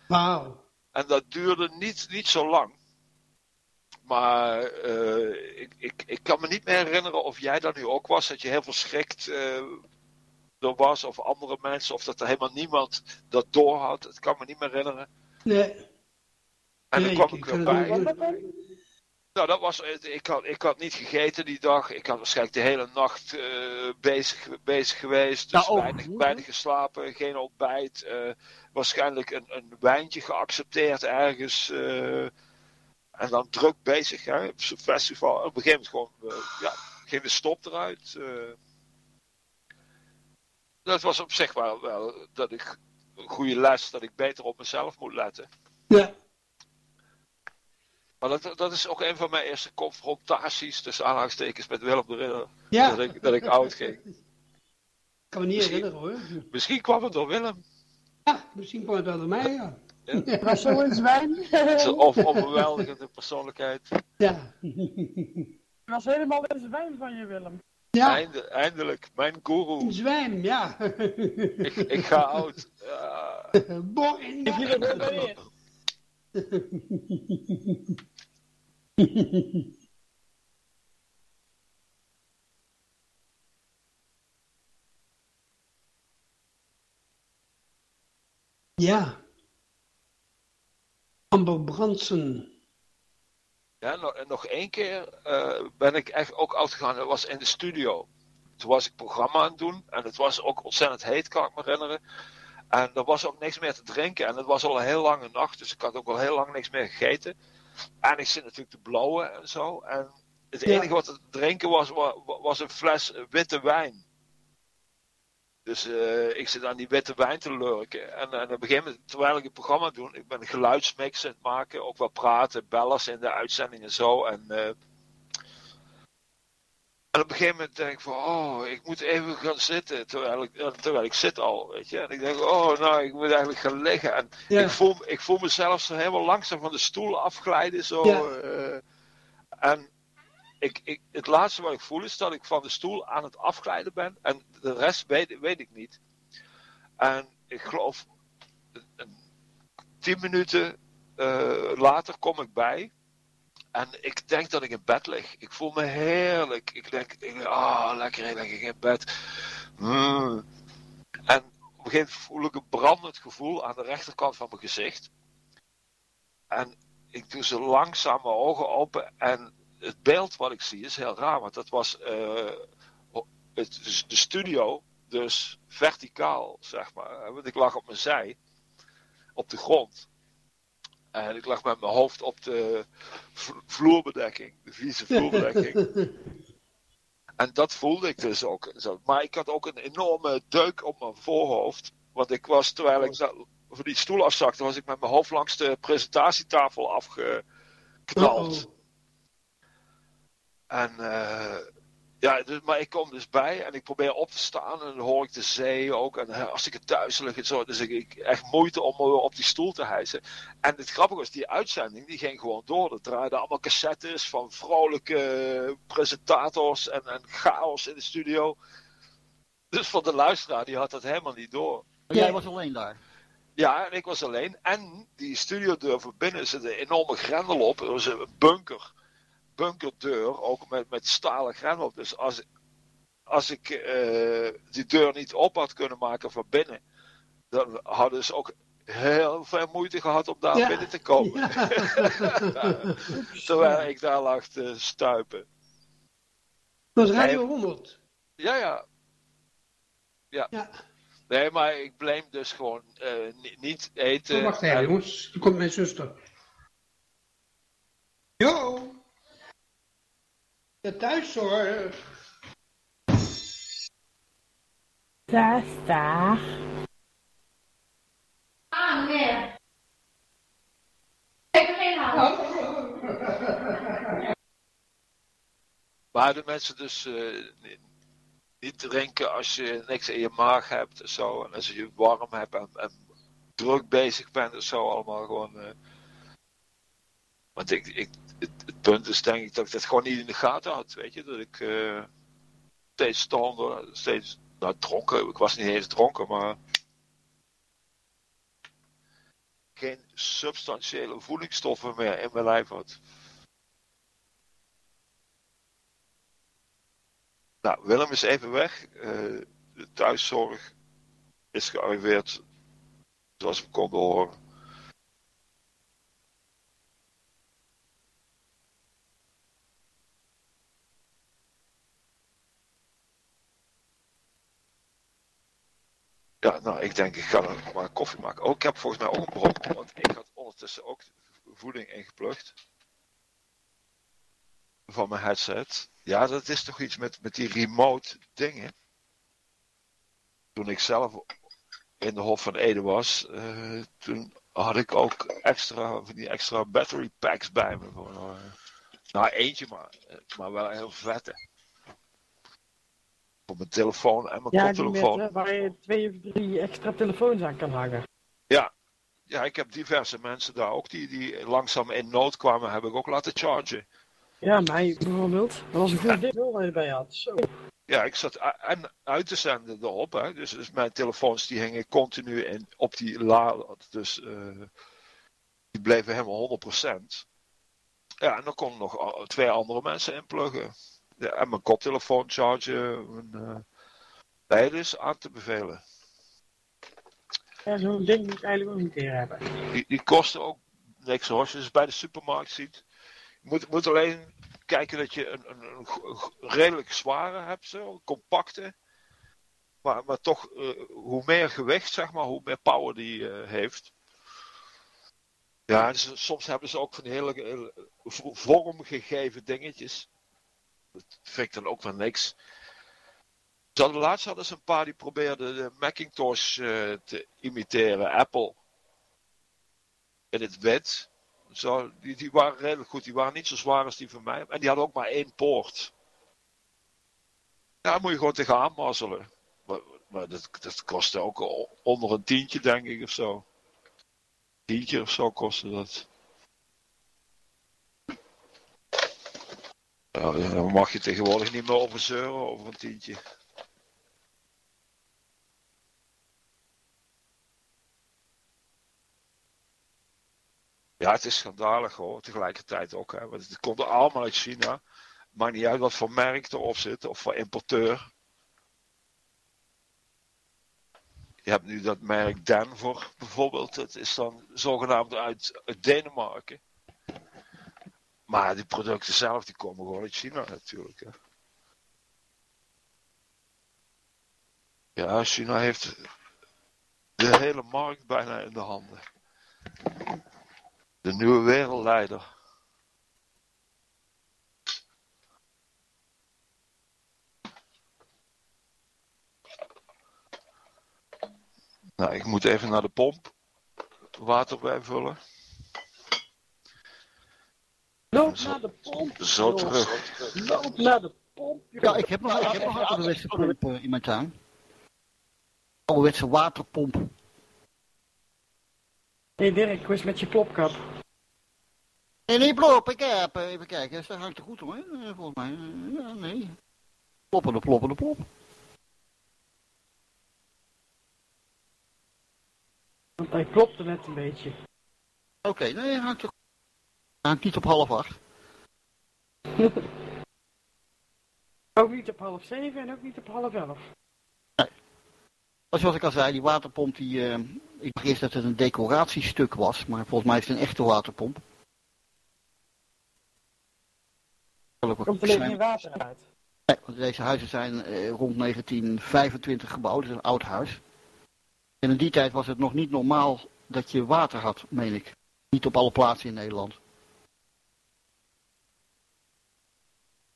Wauw. En dat duurde niet, niet zo lang. Maar eh, ik, ik, ik kan me niet meer herinneren of jij daar nu ook was. Dat je heel verschrikt eh er was. Of andere mensen. Of dat er helemaal niemand dat doorhad. Het kan me niet meer herinneren. Nee. En Nee, dan kwam ik- weer bij. Nou, dat was, het. ik, had, ik had niet gegeten die dag. Ik had waarschijnlijk de hele nacht eh, bezig, bezig geweest. Dus Nou, weinig, weinig geslapen, geen ontbijt. eh, waarschijnlijk een, een wijntje geaccepteerd ergens. eh, en dan druk bezig hè, op zo'n festival. En op een gegeven moment gewoon, eh, ja, ging de stop eruit. eh. dat was op zich wel, wel dat ik, een goede les dat ik beter op mezelf moet letten. Ja. Maar dat, dat is ook een van mijn eerste confrontaties tussen aanhalingstekens met Willem de Ridder. Ja. Dat, ik, dat ik oud ging. Ik kan me niet Misschien- herinneren hoor. Misschien kwam het door Willem. Ja, misschien kwam het wel door mij, ja. Het was zo een zwijn. Over- overweldigende persoonlijkheid. Ja. Het was helemaal een zwijn van je, Willem. Ja, Einde, eindelijk, mijn een guru. zwijn, ja. Ik, ik ga oud. Er in. [LAUGHS] Ja. Amber Brandsen. Ja, nog, nog één keer eh, ben ik echt ook uitgegaan. Dat was in de studio. Toen was ik programma aan het doen. En het was ook ontzettend heet, kan ik me herinneren. En er was ook niks meer te drinken. En het was al een heel lange nacht. Dus ik had ook al heel lang niks meer gegeten. En ik zit natuurlijk te blauwen en zo. En het Ja. enige wat te drinken was, wa- was een fles witte wijn. Dus eh, ik zit aan die witte wijn te lurken. En, en op een gegeven moment, terwijl ik het programma doe, ik ben geluidsmix aan het maken. Ook wel praten, bellers in de uitzending en zo. En, eh, en op een gegeven moment denk ik van, oh, ik moet even gaan zitten. Terwijl ik, eh, terwijl ik zit al, weet je. En ik denk, oh, nou, ik moet eigenlijk gaan liggen. En Ja. ik, voel, ik voel mezelf zo helemaal langzaam van de stoel afglijden. Zo, Ja. en ik, het laatste wat ik voel is dat ik van de stoel aan het afglijden ben. En de rest weet, ik niet. En ik geloof, tien minuten eh, later kom ik bij. En ik denk dat ik in bed lig. Ik voel me heerlijk. Ik denk, ah, lekker, ik lig in bed. Mm. En op een gegeven moment voel ik een brandend gevoel aan de rechterkant van mijn gezicht. En ik doe zo langzaam mijn ogen open. En het beeld wat ik zie is heel raar. Want dat was eh, het, de studio, dus verticaal, zeg maar. Want ik lag op mijn zij, op de grond. En ik lag met mijn hoofd op de vloerbedekking, de vieze vloerbedekking. [LAUGHS] En dat voelde ik dus ook. Zo. Maar ik had ook een enorme deuk op mijn voorhoofd. Want ik was, terwijl ik van die stoel afzakte, was ik met mijn hoofd langs de presentatietafel afgeknald. Uh-oh. En eh, ja, dus, maar ik kom dus bij en ik probeer op te staan en dan hoor ik de zee ook. En eh, als ik het duizelig en zo, dus ik, ik echt moeite om me op die stoel te hijsen. En het grappige was, die uitzending die ging gewoon door. Er draaiden allemaal cassettes van vrolijke presentators en, en chaos in de studio. Dus voor de luisteraar, die had dat helemaal niet door. Maar jij was alleen daar. Ja, en ik was alleen. En die studiodeur van binnen zit een enorme grendel op. Er was een bunker. Bunkerdeur, ook met, met stalen grendel. Dus als, als ik eh, die deur niet op had kunnen maken van binnen, dan hadden ze ook heel veel moeite gehad om daar Ja. binnen te komen. Ja. [LAUGHS] Terwijl ik daar lag te stuipen. Dat was Radio 100. Ja, ja. Ja. Nee, maar ik blame dus gewoon eh, ni- niet eten. Oh, wacht even, en- jongens. Er komt mijn zuster. Jo! Ja, thuis hoor. Daar staat. Ah, nee. Ik heb geen hand. Maar de mensen dus eh, ni- niet drinken als je niks in je maag hebt en zo. En als je je warm hebt en, en druk bezig bent en zo allemaal gewoon. eh. want ik, ik, het, punt is denk ik dat ik dat gewoon niet in de gaten had. Weet je, dat ik eh, steeds stonden, steeds nou, dronken. Ik was niet eens dronken, maar. Geen substantiële voedingsstoffen meer in mijn lijf had. Nou, Willem is even weg. Eh, de thuiszorg is gearriveerd, zoals we konden horen. Ja, nou, ik denk, ik ga er maar koffie maken. Oh, ik heb volgens mij ook een bron, want ik had ondertussen ook voeding ingeplucht. Van mijn headset. Ja, dat is toch iets met, met die remote dingen. Toen ik zelf in de Hof van Ede was, uh, toen had ik ook extra, van die extra battery packs bij me. Voor, uh, nou, eentje maar, maar wel een heel vette. Voor mijn telefoon en mijn ja, koptelefoon. Met, waar je twee of drie extra telefoons aan kan hangen. Ja, ja ik heb diverse mensen daar ook die, die langzaam in nood kwamen, heb ik ook laten chargen. Ja, mij bijvoorbeeld. Dat was een goed ding waar je bij had. Zo. Ja, ik zat en uit te zenden erop. Hè. Dus, dus mijn telefoons die hingen continu in, op die laad. Dus uh, die bleven helemaal 100%. Ja, en dan konden nog twee andere mensen inpluggen. Ja, en mijn koptelefoon chargen. Beide is aan te bevelen. Ja, zo'n ding moet ik eigenlijk ook een keer hebben. Die, die kosten ook niks hoor. Als je bij de supermarkt ziet. Je moet, moet alleen kijken dat je een, een, een redelijk zware hebt, zo, compacte. Maar, maar toch, uh, hoe meer gewicht, zeg maar, hoe meer power die uh, heeft. Ja, dus soms hebben ze ook van hele vormgegeven dingetjes. Dat vind ik dan ook wel niks. Ze hadden, laatst hadden ze een paar die probeerden de Macintosh uh, te imiteren, Apple. In het wit. Zo, die, die waren redelijk goed. Die waren niet zo zwaar als die van mij. En die hadden ook maar één poort. Daar moet je gewoon tegenaan mazzelen. Maar, maar dat, dat kostte ook onder een tientje, denk ik, of zo. Tientje of zo kostte dat. Ja, daar mag je tegenwoordig niet meer over zeuren, over een tientje. Ja, het is schandalig hoor, tegelijkertijd ook. Hè. Want het komt allemaal uit China. Maakt niet uit wat voor merk erop zit of voor importeur. Je hebt nu dat merk Denver bijvoorbeeld. Het is dan zogenaamd uit Denemarken. Maar die producten zelf die komen gewoon uit China natuurlijk. Hè. Ja, China heeft de hele markt bijna in de handen. De nieuwe wereldleider. Nou, ik moet even naar de pomp. Water bijvullen. Loop naar de pomp. Zo terug. Loop naar de pomp. Ja, ik heb nog, ik heb nog een ouderwetse pomp uh, in mijn tuin. Ouderwetse waterpomp. Hé hey Dirk, hoe is met je plopkap? Nee, nee, plop, ik heb, even kijken, dat hangt er goed om, hè? volgens mij. Ja, nee. Ploppende, ploppende, plop. Want hij klopte net een beetje. Oké, okay, nee, hangt er hangt niet op half acht. [LAUGHS] ook niet op half zeven en ook niet op half elf. Nee. Zoals ik al zei, die waterpomp, die, uh, ik dacht eerst dat het een decoratiestuk was, maar volgens mij is het een echte waterpomp. Er komt alleen geen water uit. Nee, want deze huizen zijn uh, rond 1925 gebouwd, is een oud huis. En in die tijd was het nog niet normaal dat je water had, meen ik. Niet op alle plaatsen in Nederland.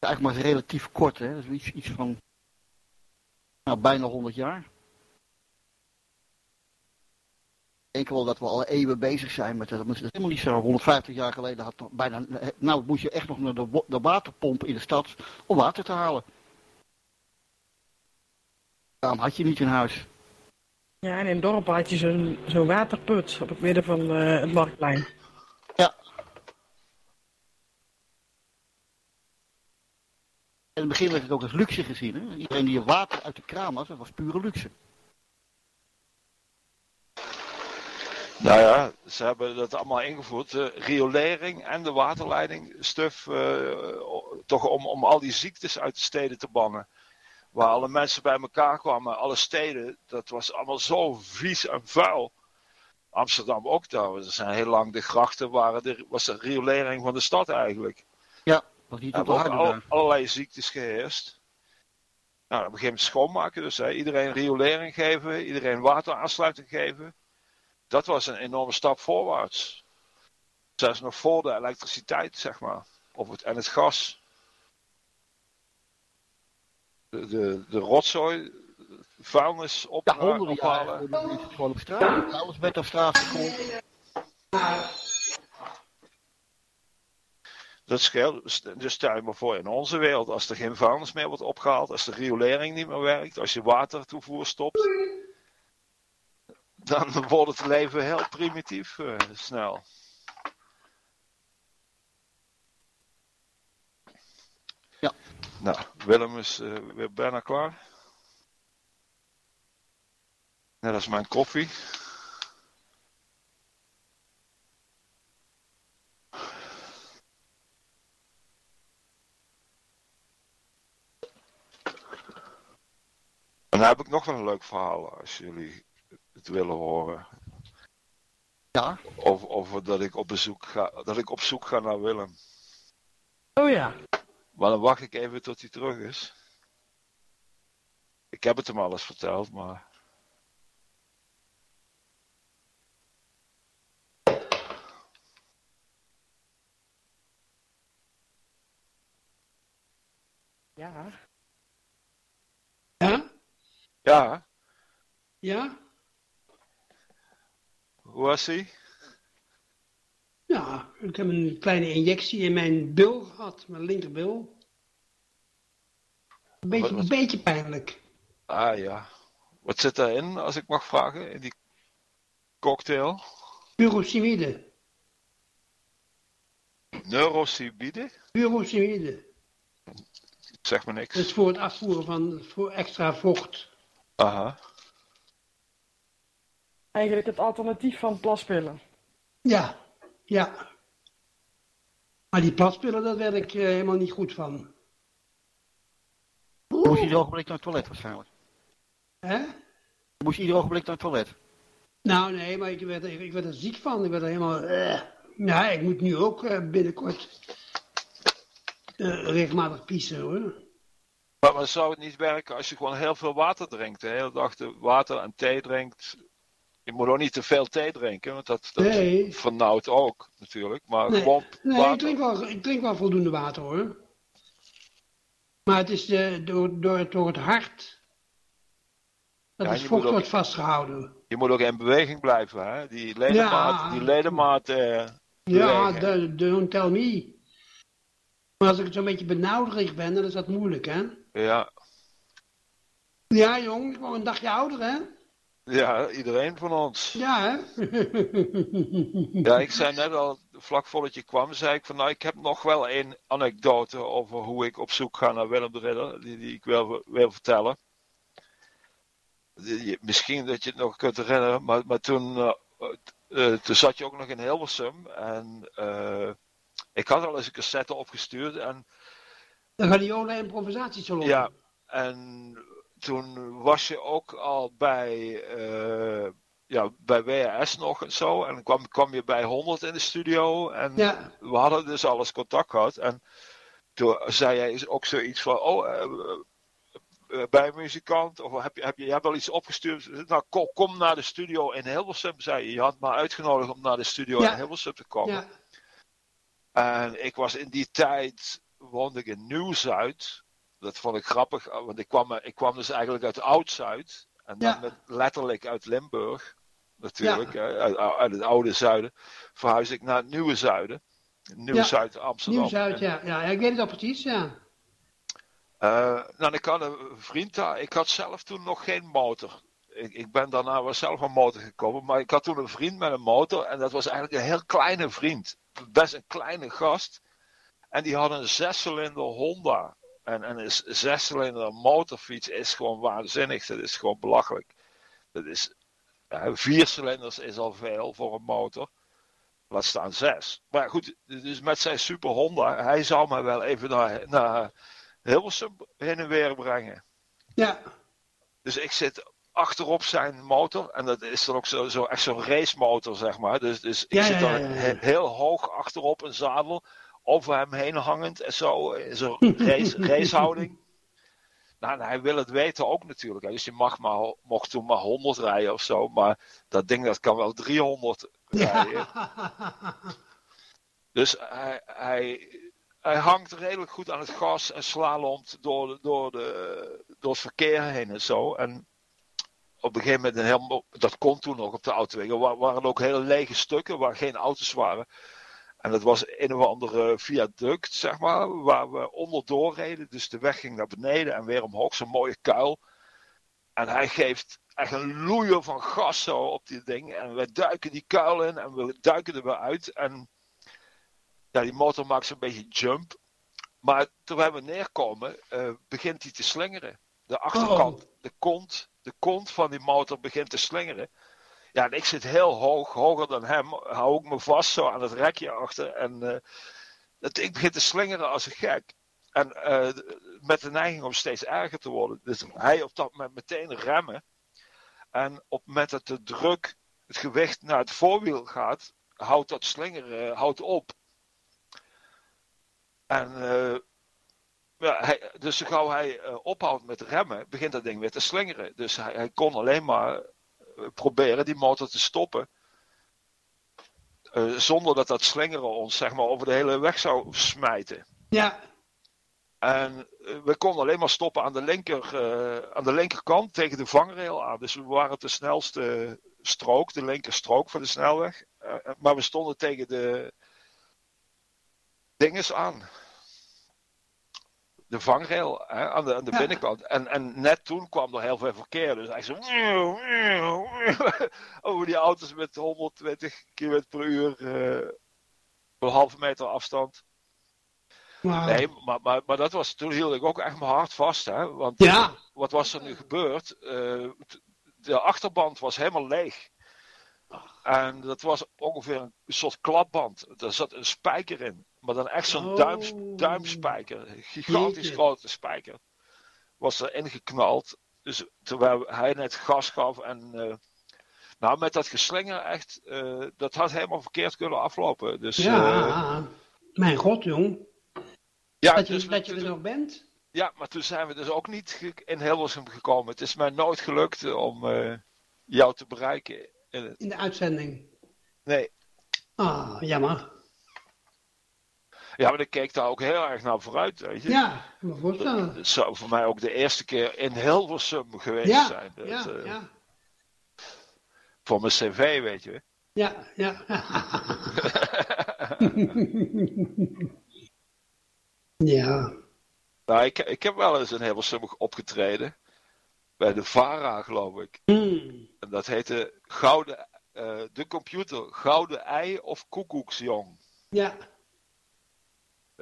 Eigenlijk maar relatief kort, hè. Is iets, iets van nou, bijna 100 jaar. Ik denk wel dat we al eeuwen bezig zijn met dat. Dat helemaal niet zo. 150 jaar geleden had bijna. Nou, moest je echt nog naar de, de waterpomp in de stad om water te halen. Daarom had je niet in huis. Ja, en in het dorp had je zo'n zo waterput op het midden van uh, het marktplein. In het begin werd het ook als luxe gezien. Hè? Iedereen die water uit de kraan was, dat was pure luxe. Nou ja, ze hebben dat allemaal ingevoerd. De riolering en de waterleiding stuf. Uh, toch om, om al die ziektes uit de steden te bannen. Waar alle mensen bij elkaar kwamen, alle steden. Dat was allemaal zo vies en vuil. Amsterdam ook daar. Er zijn heel lang de grachten waren de, was de riolering van de stad eigenlijk. Ja, was niet op de al, allerlei ziektes geheerst. Nou, op een gegeven moment schoonmaken. Dus hè, iedereen riolering geven, iedereen wateraansluiting geven. Dat was een enorme stap voorwaarts. Zelfs nog voor de elektriciteit, zeg maar. Of het, en het gas. De, de, de rotzooi, vuilnis op, Ja, honderden ophalen. gewoon op straat. Alles werd op straat gegooid. Dat scheelt. Dus- Dus stel je maar voor in onze wereld, als er geen vuilnis meer wordt opgehaald, als de riolering niet meer werkt, als je watertoevoer stopt, dan wordt het leven heel primitief eh, snel. Ja. Nou, Willem is eh, weer bijna klaar. Net als mijn koffie. Dan heb ik nog wel een leuk verhaal als jullie het willen horen. Ja, Over, over dat ik op bezoek ga, dat ik op zoek ga naar Willem. Oh ja. Maar dan wacht ik even tot hij terug is. Ik heb het hem alles verteld, maar. Ja? Ja, Ja? hoe was hij? Ja, ik heb een kleine injectie in mijn bil gehad, mijn linkerbil. Een beetje, Wat- wat- een beetje pijnlijk. Ah ja. Wat zit daarin, als ik mag vragen, in die cocktail? Furosemide. Neurocybide? Furosemide. Zeg me niks. Dat is voor het afvoeren van voor extra vocht. Aha. Eigenlijk het alternatief van plaspillen. Ja, ja. Maar die plaspillen, daar werd ik eh, helemaal niet goed van. dan moest je ieder ogenblik naar het toilet waarschijnlijk. Hè? Dan moest je ieder ogenblik naar het toilet. Nou, nee, maar ik werd, ik, ik werd er ziek van. Ik werd er helemaal... eh. Ja, ik moet nu ook eh, binnenkort regelmatig piezen, hoor. Maar, maar zou het niet werken als je gewoon heel veel water drinkt? De hele dag de water en thee drinkt. Je moet ook niet te veel thee drinken, want dat, dat Nee. vernauwt ook natuurlijk. Maar Nee, gewoon nee water. ik, drink wel, ik drink wel voldoende water hoor. Maar het is eh, door, door, door het hart dat Ja, het vocht ook- wordt vastgehouden. Je moet ook in beweging blijven, hè? Die ledemaat, Ja. die ledemaat eh, Ja, de- don't tell me. Maar als ik zo'n beetje benauwderig ben, dan is dat moeilijk hè. Ja, Ja jong, ik word een dagje ouder hè. ja, iedereen van ons. Ja hè. [LAUGHS] Ja, ik zei net al, vlak voordat je kwam, zei ik van nou, ik heb nog wel één anekdote over hoe ik op zoek ga naar Willem de Ridder, die, die ik wil, wil vertellen. Die- Misschien dat je het nog kunt herinneren, maar, maar toen, eh, eh, toen zat je ook nog in Hilversum en eh, ik had al eens een cassette opgestuurd en Dan gaan die Ola improvisatiesalon. Ja, en toen was je ook al bij, eh, ja, bij WHS nog en zo. En dan kwam, kwam je bij 100 in de studio. En Ja. we hadden dus alles contact gehad. En toen zei jij ook zoiets van, oh, eh, eh, bij een muzikant, of heb je, heb je, je hebt wel iets opgestuurd. Nou, kom, kom naar de studio in Hilversum, zei je. Je had me uitgenodigd om naar de studio Ja. in Hilversum te komen. Ja. En ik was in die tijd, woonde ik in Nieuw-Zuid. Dat vond ik grappig, want ik kwam, ik kwam dus eigenlijk uit Oud-Zuid. En dan Ja. met, letterlijk uit Limburg, natuurlijk, hè, uit, uit het oude zuiden. Verhuis ik naar het nieuwe zuiden. Nieuw-Zuid, Amsterdam. Nieuw-Zuid, ja. ja. Ja, ik weet het al precies, ja. eh, nou, ik had een vriend daar. Ik had zelf toen nog geen motor. Ik, ik ben daarna wel zelf een motor gekomen. Maar ik had toen een vriend met een motor. En dat was eigenlijk een heel kleine vriend. Best een kleine gast. En die had een zescilinder Honda. En, en een zescilinder motorfiets is gewoon waanzinnig. Dat is gewoon belachelijk. Dat is, vier cilinders is al veel voor een motor. Laat staan zes. Maar goed, dus met zijn super Honda. Hij zou me wel even naar, naar Hilversum heen en weer brengen. Ja, Dus ik zit achterop zijn motor. En dat is dan ook zo, zo echt zo'n racemotor, zeg maar. Dus, dus ik Ja, zit dan ja, ja. he- heel hoog achterop een zadel. Over hem heen hangend en zo. In zo'n [LAUGHS] race, racehouding. Nou, en hij wil het weten ook natuurlijk. hè. Dus je mag maar, mocht toen maar 100 rijden of zo. Maar dat ding dat kan wel 300 rijden. [LAUGHS] Dus hij, hij, hij hangt redelijk goed aan het gas en slalomt door, de- door, de, door het verkeer heen en zo. En op een gegeven moment, een heel, dat kon toen nog op de autowegen, wa- waren ook hele lege stukken waar geen auto's waren. En dat was een of andere viaduct, zeg maar, waar we onderdoor reden. Dus de weg ging naar beneden en weer omhoog, zo'n mooie kuil. En hij geeft echt een loeier van gas zo op die ding. En we duiken die kuil in en we duiken er weer uit. En ja, die motor maakt zo'n beetje jump. Maar terwijl we neerkomen, eh, begint hij te slingeren. De achterkant, de kont, de kont van die motor begint te slingeren. Ja, en ik zit heel hoog, hoger dan hem. Hou ik me vast zo aan het rekje achter. En eh ding begint te slingeren als een gek. En eh, met de neiging om steeds erger te worden. Dus hij op dat moment meteen remmen. En op het moment dat de druk, het gewicht naar het voorwiel gaat, houdt dat slingeren houdt op. En eh, ja, hij, dus zo gauw hij eh, ophoudt met remmen, begint dat ding weer te slingeren. Dus hij, kon alleen maar eh, proberen die motor te stoppen. Eh, zonder dat dat slingeren ons zeg maar, over de hele weg zou smijten. Ja, En eh, we konden alleen maar stoppen aan de, linker, eh, aan de linkerkant tegen de vangrail aan. Dus we waren de snelste strook, de linkerstrook van de snelweg. Maar we stonden tegen de dinges aan. De vangrail hè, aan de, aan de Ja. binnenkant. En, en net toen kwam er heel veel verkeer. Dus hij zo. [LAUGHS] Over die auto's met 120 km per uur. op een halve meter afstand. maar... Nee, maar, maar, maar dat was, toen hield ik ook echt mijn hart vast. Hè? Want Ja, wat was er nu gebeurd? Eh, de achterband was helemaal leeg. En dat was ongeveer een soort klapband. Daar zat een spijker in. Maar dan echt zo'n Oh. duim, duimspijker. Gigantisch Jeetje. grote spijker. Was er ingeknald. Dus terwijl hij net gas gaf. En eh, nou, met dat geslinger echt. eh, dat had helemaal verkeerd kunnen aflopen. Dus, eh, ja. Mijn god, jong. ja, Dat je, dus dat je er nog bent. Ja, maar toen zijn we dus ook niet in Hilversum gekomen. Het is mij nooit gelukt om eh, jou te bereiken. in het- In de uitzending. Nee. Ah, jammer. Ja, maar ik keek daar ook heel erg naar vooruit, weet je. Ja, me voorstellen. Het zou voor mij ook de eerste keer in Hilversum geweest Ja, zijn. Dat, ja, eh, ja. Voor mijn cv, weet je. Ja, ja. [LAUGHS] ja. nou, ik, ik heb wel eens in Hilversum opgetreden. Bij de VARA, geloof ik. Hmm. En dat heette Gouden, eh, de computer, Gouden Ei of Koekoeksjong. Ja,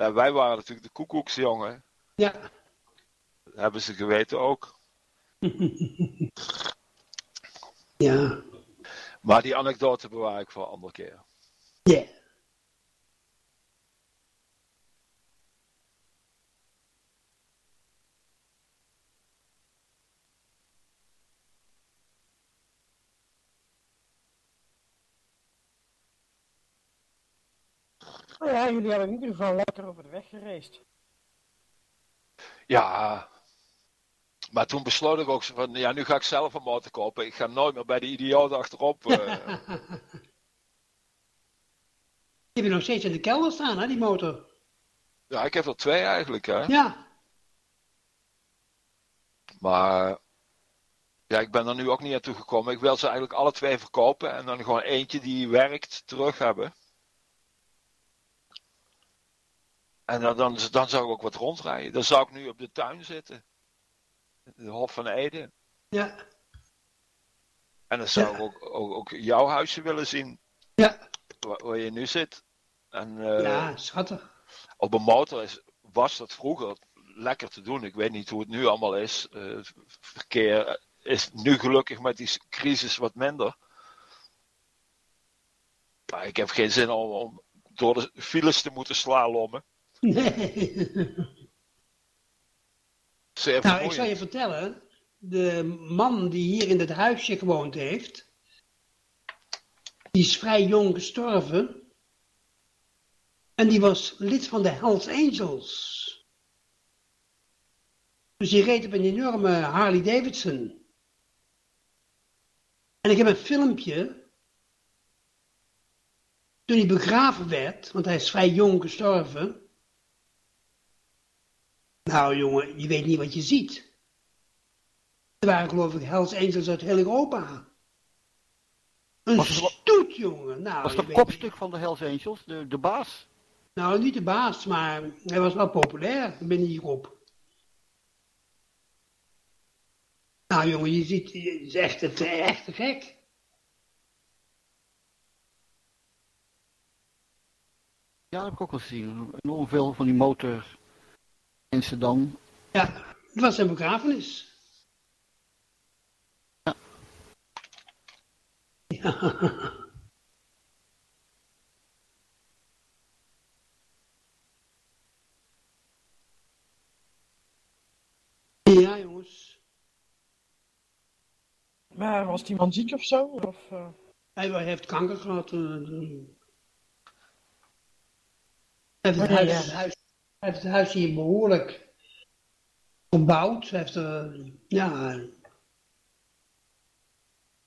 Ja, wij waren natuurlijk de Koekoeksjongen. ja. Dat hebben ze geweten ook. [LAUGHS] Ja. Maar die anekdote bewaar ik voor een andere keer. Ja. Nou ja, jullie hebben in ieder geval lekker over de weg gereisd. Ja. Maar toen besloot ik ook zo van, ja, nu ga ik zelf een motor kopen. Ik ga nooit meer bij de idioot achterop. eh. Die [LAUGHS] heb je nog steeds in de kelder staan, hè, die motor? ja, ik heb er twee eigenlijk, hè. Ja. Maar ja, ik ben er nu ook niet aan toegekomen. Ik wil ze eigenlijk alle twee verkopen en dan gewoon eentje die werkt terug hebben. En dan, dan, dan zou ik ook wat rondrijden. Dan zou ik nu op de tuin zitten. De Hof van Ede. Ja. En dan zou Ja. ik ook, ook, ook jouw huisje willen zien. Ja. Waar, waar je nu zit. En eh, Ja, schattig. op een motor is, was dat vroeger lekker te doen. Ik weet niet hoe het nu allemaal is. Eh, verkeer is nu gelukkig met die crisis wat minder. Maar ik heb geen zin om, om door de files te moeten slalommen. Nee. Nou, ik zal je vertellen. De man die hier in dit huisje gewoond heeft. Die is vrij jong gestorven. En die was lid van de Hells Angels. Dus die reed op een enorme Harley Davidson. En ik heb een filmpje. Toen hij begraven werd, want hij is vrij jong gestorven. Nou jongen, je weet niet wat je ziet. Er waren geloof ik Hells Angels uit heel Europa. Een Was het wel- stoet, jongen. Nou, was het kopstuk van de Hells Angels, de, de baas? nou, niet de baas, maar hij was wel populair binnen die groep. Nou jongen, je ziet, het is echt, het, echt te gek. Ja, dat heb ik ook wel gezien. Enorm veel van die motor mensen dan. Ja, het was zijn begrafenis. Ja. Ja. Ja, jongens. Maar was die man ziek of zo? Of, eh, Hij heeft kanker gehad. eh, eh. Hij heeft het ja, huis, hij heeft het huis hier behoorlijk gebouwd. Hij heeft er, eh, ja...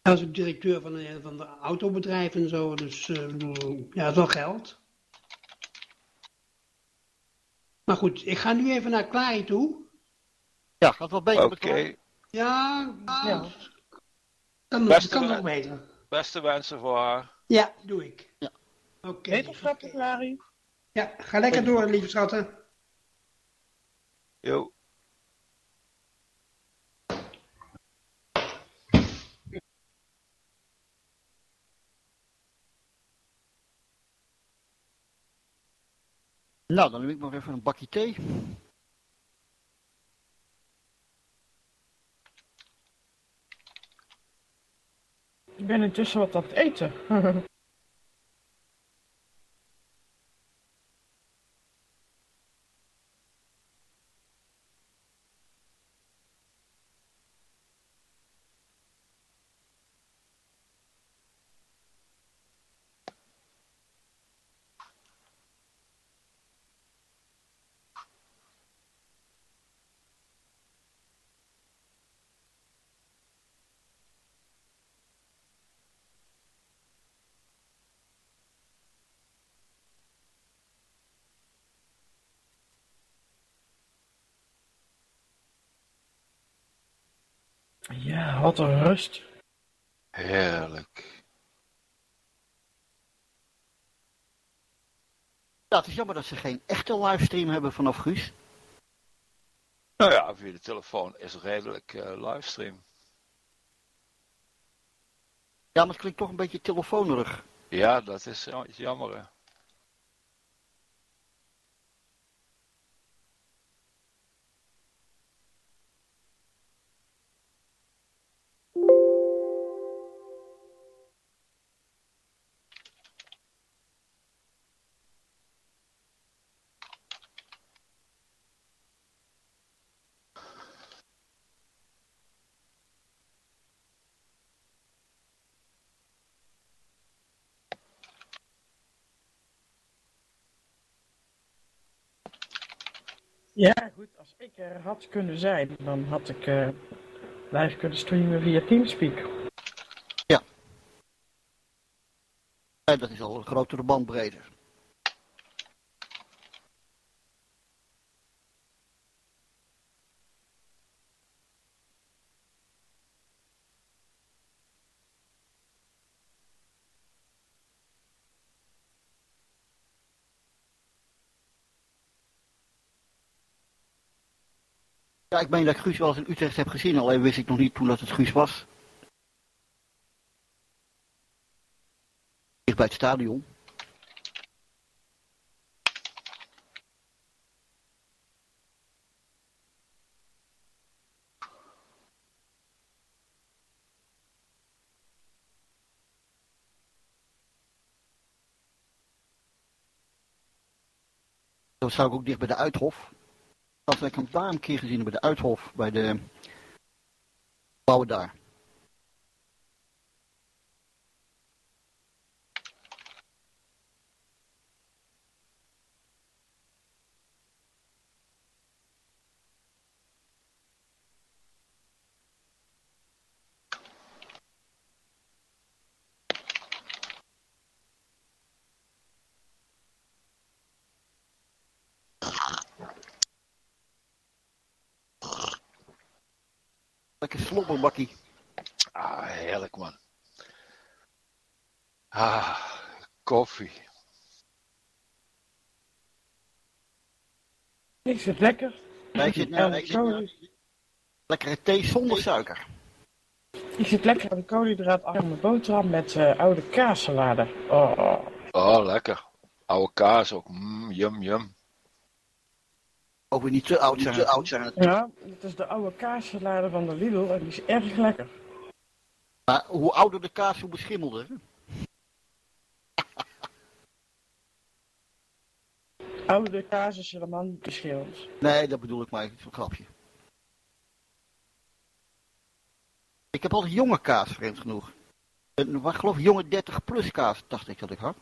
Hij was ook directeur van een van de autobedrijf en zo. Dus eh, ja, het is wel geld. Maar goed, ik ga nu even naar Clary toe. Ja, gaat wel beter Oké, met Klaar. Ja, Ja. kan, Beste kan nog beter. beste wensen voor haar. Ja, doe ik. Ja. Oké. Wetenschap, Larry? Ja, ga lekker door, lieve schatten. Jo. Nou, dan neem ik nog even een bakje thee. Ik ben intussen wat aan het eten. [LAUGHS] ja, wat een rust. Heerlijk. Ja, het is jammer dat ze geen echte livestream hebben vanaf Guus. Nou ja, via de telefoon is redelijk eh, livestream. Ja, maar het klinkt toch een beetje telefoonerig. Ja, dat is ja- is jammer. hè. Ja, goed, als ik er had kunnen zijn, dan had ik eh live kunnen streamen via Teamspeak. Ja, dat is al een grotere bandbreedte. Ja, ik meen dat ik Guus wel eens in Utrecht heb gezien, alleen wist ik nog niet toen dat het Guus was. Dicht bij het stadion. Dat zou ik ook dicht bij de Uithof. Dat ik hem daar een keer gezien heb bij de Uithof, bij de bouwen daar. Slobberbakkie. Ah, heerlijk man. Ah, koffie. Ik zit lekker. Ik zit, nou, ik zit kool- lekkere thee zonder suiker. Ik zit lekker aan de koolhydraat aan mijn boterham met eh, oude kaassalade. Oh, Oh, lekker. Oude kaas ook. Mm, yum, yum. Ook weer niet te oud zijn. Te oud zijn. ja, het is de oude kaassalade van de Lidl en die is erg lekker. Maar hoe ouder de kaas, hoe beschimmelder. [LAUGHS] Oude kaas is helemaal niet beschild. Nee, dat bedoel ik maar. Het is een grapje. Ik heb altijd jonge kaas, vreemd genoeg. Een, wat geloof ik, jonge 30 plus kaas, dacht ik dat ik had.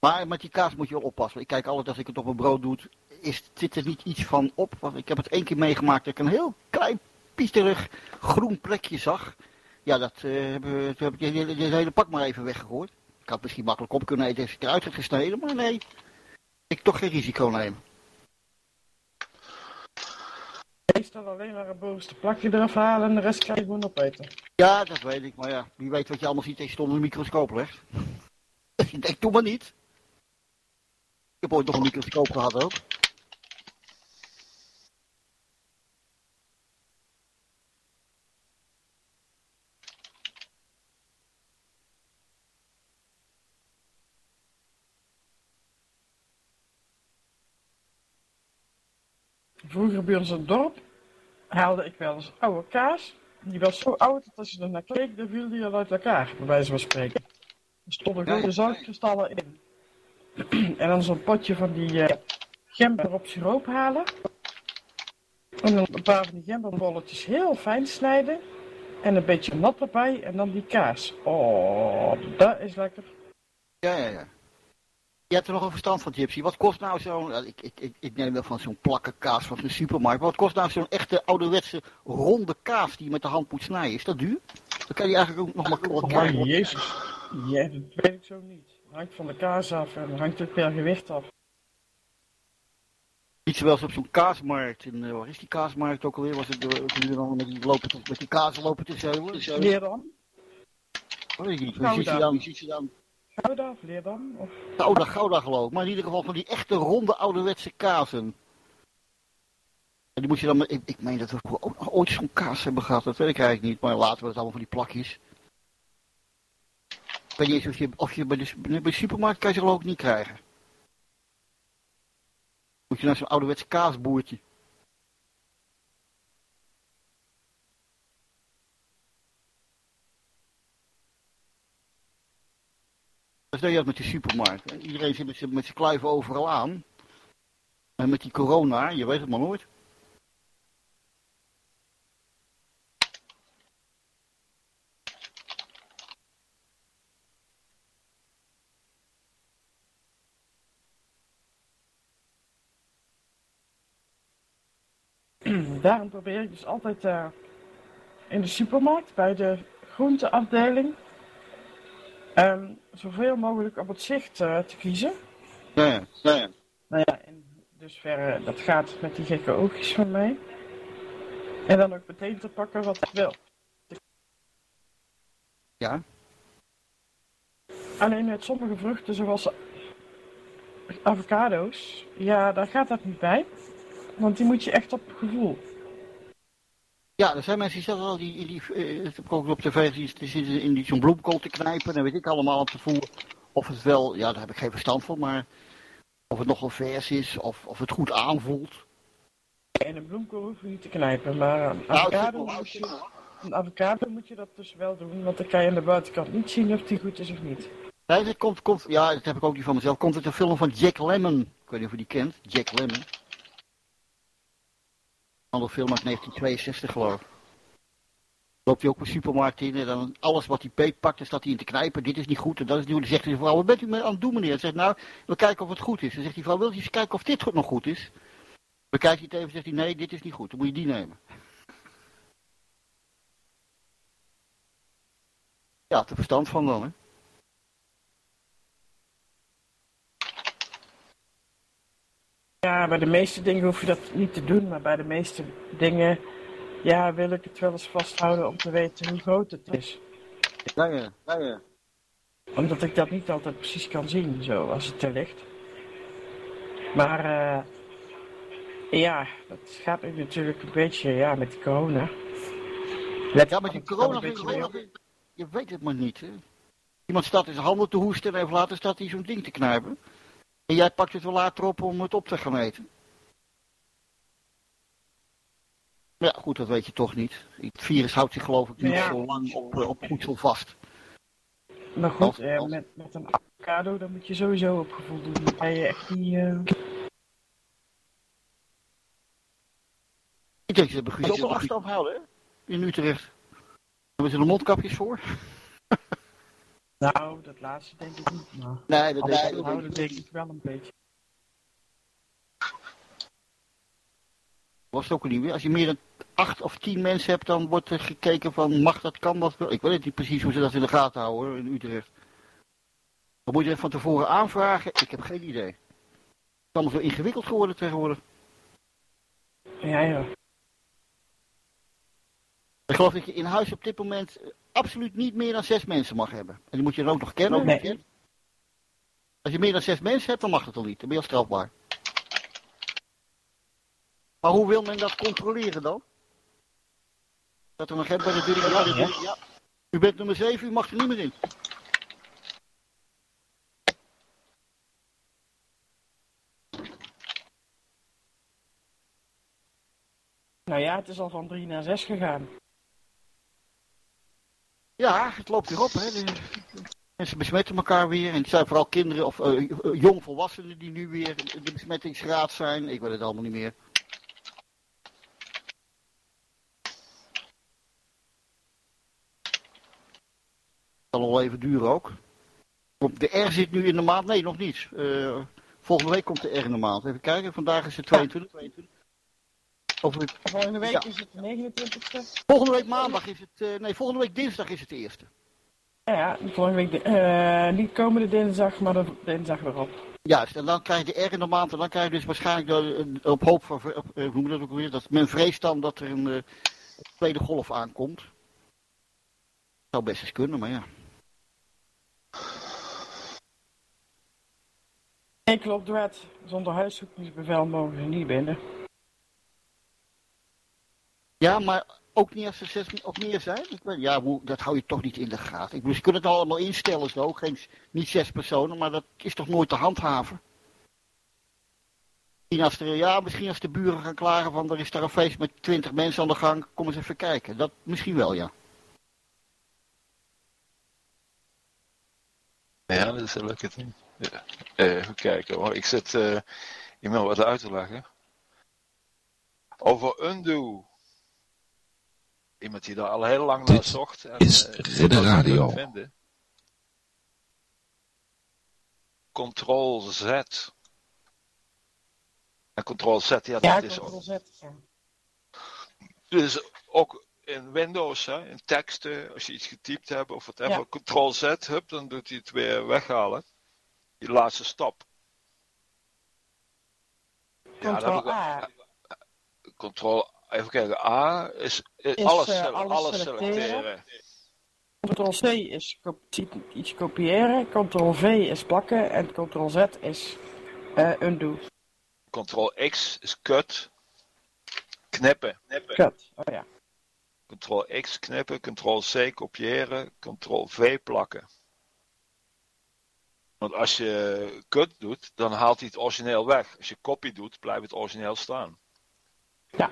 Maar met die kaas moet je wel oppassen. Ik kijk altijd als ik het op mijn brood doe, is, zit er niet iets van op. Want ik heb het één keer meegemaakt dat ik een heel klein piesterig groen plekje zag. Ja, dat eh, heb ik het hele, pak maar even weggegooid. Ik had misschien makkelijk op kunnen eten als ik eruit had gesneden, maar nee. Ik toch geen risico nemen. Meestal alleen maar het bovenste plakje eraf halen en de rest ga je gewoon opeten. Ja, dat weet ik, maar ja, wie weet wat je allemaal ziet als je het onder een microscoop legt. [LAUGHS] ik denk, doe maar niet. Ik heb ooit nog een microscoop gehad ook. Vroeger bij ons in het dorp haalde ik wel eens oude kaas. Die was zo oud dat als je er naar keek, dan viel die al uit elkaar, bij wijze van spreken. Er stonden goede zoutkristallen in. En dan zo'n potje van die eh, gember op siroop halen. En dan een paar van die gemberbolletjes heel fijn snijden. En een beetje nat erbij en dan die kaas. Oh, dat is lekker. Ja, ja, ja. Je hebt er nog een verstand van, Gypsy. Wat kost nou zo'n... ja, Ik, ik, ik, ik neem wel van zo'n plakken kaas van de supermarkt. Wat kost nou zo'n echte ouderwetse ronde kaas die je met de hand moet snijden? Is dat duur? Dan kan je eigenlijk ook nog Maar krijgen. jezus, ja, dat weet ik zo niet. Hangt van de kaas af en hangt ook per gewicht af. Iets wel eens op zo'n kaasmarkt. In, eh, waar is die kaasmarkt ook alweer? Was het uh, dan met die, lopen met die kazen lopen te zeulen? Leerdam? Oh, weet ik niet. Hoe Gouda. ziet je dan? Dan? Gouda of Leerdam? Of... Gouda, Gouda geloof ik. Maar in ieder geval van die echte ronde ouderwetse kazen. En die moet je dan, ik, ik meen dat we ook nog ooit zo'n kaas hebben gehad, dat weet ik eigenlijk niet. Maar laten we het allemaal van die plakjes. Eens of je, of je bij, de, bij de supermarkt kan je ze ik niet krijgen. Moet je naar zo'n ouderwetse kaasboertje. Dat is dat met de supermarkt. Iedereen zit met zijn kluiven overal aan. En met die corona, je weet het maar nooit. Daarom probeer ik dus altijd eh, in de supermarkt, bij de groenteafdeling, ehm, zoveel mogelijk op het zicht eh, te kiezen. Ja, ja. Nou ja, in dusverre, dat gaat met die gekke oogjes van mij. En dan ook meteen te pakken wat ik wil. Ja, Alleen met sommige vruchten, zoals avocado's, ja, daar gaat dat niet bij. Want die moet je echt op gevoel. Ja er zijn mensen die zeggen al, die, in die, eh, dat heb ik ook op tv gezien, die zitten in die, zo'n bloemkool te knijpen. En weet ik allemaal op te voelen of het wel, ja daar heb ik geen verstand van, maar of het nog wel vers is, of, of het goed aanvoelt. En een bloemkool hoef je niet te knijpen, maar een Nou, avocado, moet je, een avocado moet je dat dus wel doen. Want dan kan je aan de buitenkant niet zien of die goed is of niet. Nee, dat komt, komt, ja, dat heb ik ook niet van mezelf. Komt uit een film van Jack Lemmon. Ik weet niet of je die kent. Jack Lemmon. Andere film uit 1962 geloof ik. Loopt hij ook een supermarkt in en dan alles wat hij beetpakt, dan staat hij in te knijpen. Dit is niet goed en dat is niet goed. Dan zegt hij vrouw, wat bent u aan het doen meneer? Dan zegt hij, nou, we kijken of het goed is. Dan zegt die vrouw, wil je eens kijken of dit nog goed is? Dan kijkt hij het even en zegt hij, nee, dit is niet goed. Dan moet je die nemen. Ja, te verstand van dan, hè. Ja, bij de meeste dingen hoef je dat niet te doen, maar bij de meeste dingen ja, wil ik het wel eens vasthouden om te weten hoe groot het is. Ja, ja, ja. Omdat ik dat niet altijd precies kan zien, zo, als het er ligt. Maar eh, ja, dat gaat nu natuurlijk een beetje ja, met corona. Let Ja, met die corona, op. je weet het maar niet. Hè? Iemand staat in zijn handen te hoesten en even later staat hij zo'n ding te knijpen. En jij pakt het wel later op om het op te gaan eten. Ja, goed, dat weet je toch niet. Het virus houdt zich geloof ik niet Ja. zo lang op, eh, op voedsel vast. Maar goed, Als- eh, als- met, met een avocado, dan moet je sowieso op gevoel doen. Dan kan je echt niet... eh, Ik denk, ze hebben Guus ook afstand houden, hè? In Utrecht. Hebben ze er mondkapjes voor? [LAUGHS] Nou, dat laatste denk ik niet, maar... Nee, dat denk ik houden denk ik wel een beetje. was het ook niet meer. Als je meer dan acht of tien mensen hebt, dan wordt er gekeken van mag dat, kan dat wel. Ik weet niet precies hoe ze dat in de gaten houden hoor, in Utrecht. Dan moet je van tevoren aanvragen. Ik heb geen idee. Het is allemaal zo ingewikkeld geworden tegenwoordig. Ja, ja. Ik geloof dat je in huis op dit moment eh, absoluut niet meer dan zes mensen mag hebben. En die moet je dan ook nog kennen. Nee. Als je meer dan zes mensen hebt, dan mag dat al niet. Dan ben je al strafbaar. Maar hoe wil men dat controleren dan? Dat er nog hebben bij de ja. U bent nummer 7, u mag er niet meer in. Nou ja, het is al van 3 naar 6 gegaan. Ja, het loopt weer op. Hè. De- mensen besmetten elkaar weer. En het zijn vooral kinderen of eh, eh, jongvolwassenen die nu weer de besmettingsgraad zijn. Ik weet het allemaal niet meer. Het zal nog wel even duren ook. De R zit nu in de maand. Nee, nog niet. Eh, volgende week komt de R in de maand. Even kijken. Vandaag is het 22. 22. Over, Volgende week Ja. is het de 29e. volgende week maandag is het. eh, nee, volgende week dinsdag is het de eerste. Ja, ja, volgende week, eh, niet komende dinsdag, maar de dinsdag erop. Juist, en dan krijg je de R in de maand en dan krijg je dus waarschijnlijk de, op hoop van, op, eh, hoe moet dat ook weer, dat men vreest dan dat er een tweede golf aankomt. Zou best eens kunnen, maar ja. Nee, klopt, de wet. Zonder huiszoekingsbevel mogen ze niet binnen. Ja, maar ook niet als er zes of meer zijn? Ja, hoe, dat hou je toch niet in de gaten. Ik bedoel, ze kunnen het allemaal instellen zo, geen, niet zes personen, maar dat is toch nooit te handhaven? Misschien als, er, ja, misschien als de buren gaan klagen van er is daar een feest met twintig mensen aan de gang, kom eens even kijken. Dat misschien wel, ja. Ja, dat is een leuke ding. Ja. Eh, Even kijken hoor. Ik zit eh iemand wat uit te leggen. Over undo. Iemand die daar al heel lang naar Dit zocht. En, is eh, Ridder Radio. Ctrl Z. En Ctrl Z, ja, Ja, dat is ook. Ctrl Z. Ja. Dus ook in Windows, hè, in teksten, als je iets getypt hebt of whatever, Ja. Ctrl Z hebt, dan doet hij het weer weghalen. Die laatste stap. Ja, Ctrl A Ctrl, even kijken, A is, is, Is, alles, eh, sele- alles alles selecteren. selecteren. Ctrl C is iets kopiëren, Ctrl V is plakken en Ctrl Z is eh, undo. Ctrl X is cut. Knippen. knippen. Cut. Oh ja. Ctrl X knippen, Ctrl C kopiëren, Ctrl V plakken. Want als je cut doet, dan haalt hij het origineel weg. Als je copy doet, blijft het origineel staan. Ja.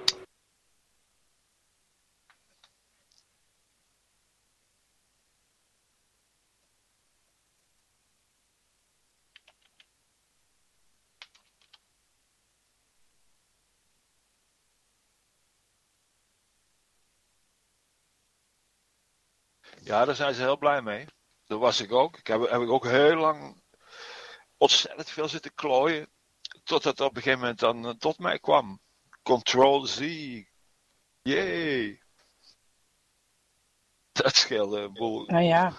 Ja, daar zijn ze heel blij mee. Dat was ik ook. Ik heb, heb ik ook heel lang ontzettend veel zitten klooien. Totdat op een gegeven moment dan eh, tot mij kwam. Control Z. Yay. Dat scheelde een boel. Nou ja.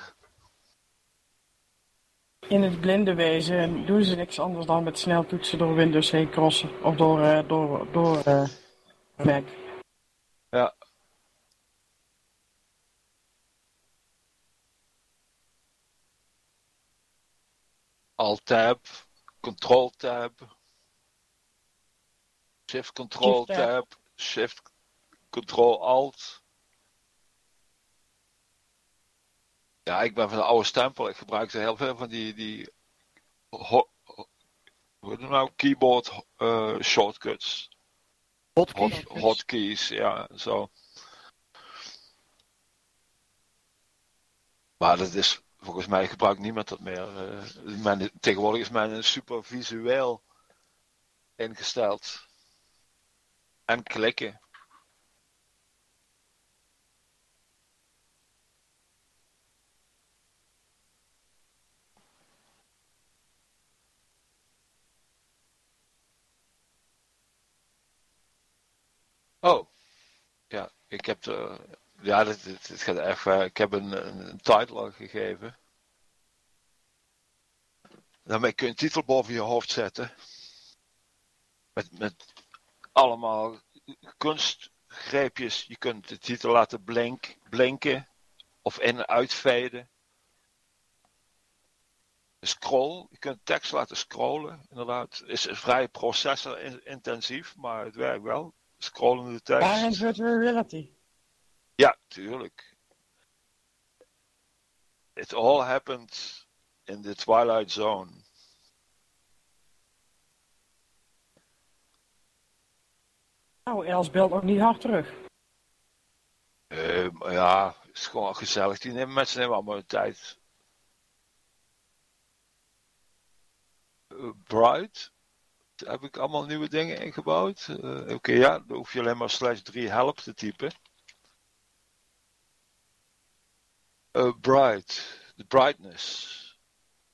in het blinde wezen doen ze niks anders dan met sneltoetsen door Windows heen crossen. Of door, eh, door, door eh, Mac. Ja. Alt-tab, Control-tab, Shift-Control-tab, Shift-Control-Alt. Ja, ik ben van de oude stempel. Ik gebruik er heel veel van die, die ho- ho- hoe nou, keyboard eh, shortcuts. Hotkeys. Hot, hotkeys, ja, zo. Maar dat is, volgens mij gebruikt niemand dat meer. Men, tegenwoordig is men super visueel ingesteld. En klikken. Oh. Ja, ik heb de, ja, dit, gaat echt. Ik heb een, een, een gegeven. Daarmee kun je een titel boven je hoofd zetten. Met, met allemaal kunstgreepjes. Je kunt de titel laten blink, blinken. Of in- en uitveden. Scroll. Je kunt tekst laten scrollen. Inderdaad. Is vrij processor intensief. Maar het werkt wel. Scrollende tekst. Maar in virtual reality. Ja, tuurlijk. It all happened in the Twilight Zone. Nou, Els belt ook niet hard terug. Eh, maar ja, het is gewoon gezellig. Die nemen, mensen nemen allemaal hun tijd. Eh, Bright. Heb ik allemaal nieuwe dingen ingebouwd. Eh, Oké, ja, dan hoef je alleen maar slash 3 help te typen. Bright. De brightness.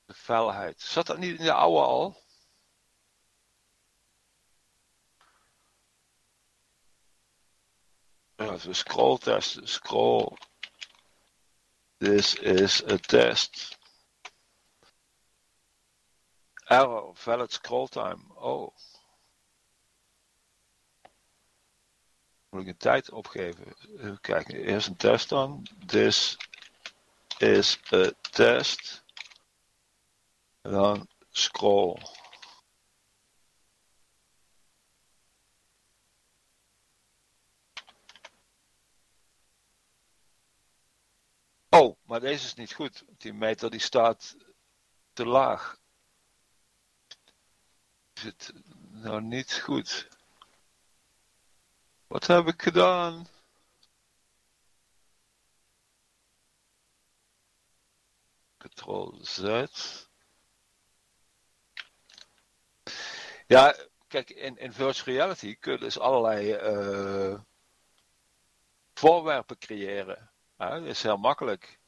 De felheid. Zat dat niet in de oude al? Ja, de scroll test. Scroll. This is a test. Error. Valid scroll time. Oh. Moet ik een tijd opgeven? Even kijken. Eerst een test dan. This is a test. Dan scroll. Oh, maar deze is niet goed. Die meter die staat te laag. Is het nou niet goed? Wat heb ik gedaan? Ctrl Z. Ja, kijk, in, in virtual reality kun je dus allerlei eh, voorwerpen creëren. Dat is heel makkelijk.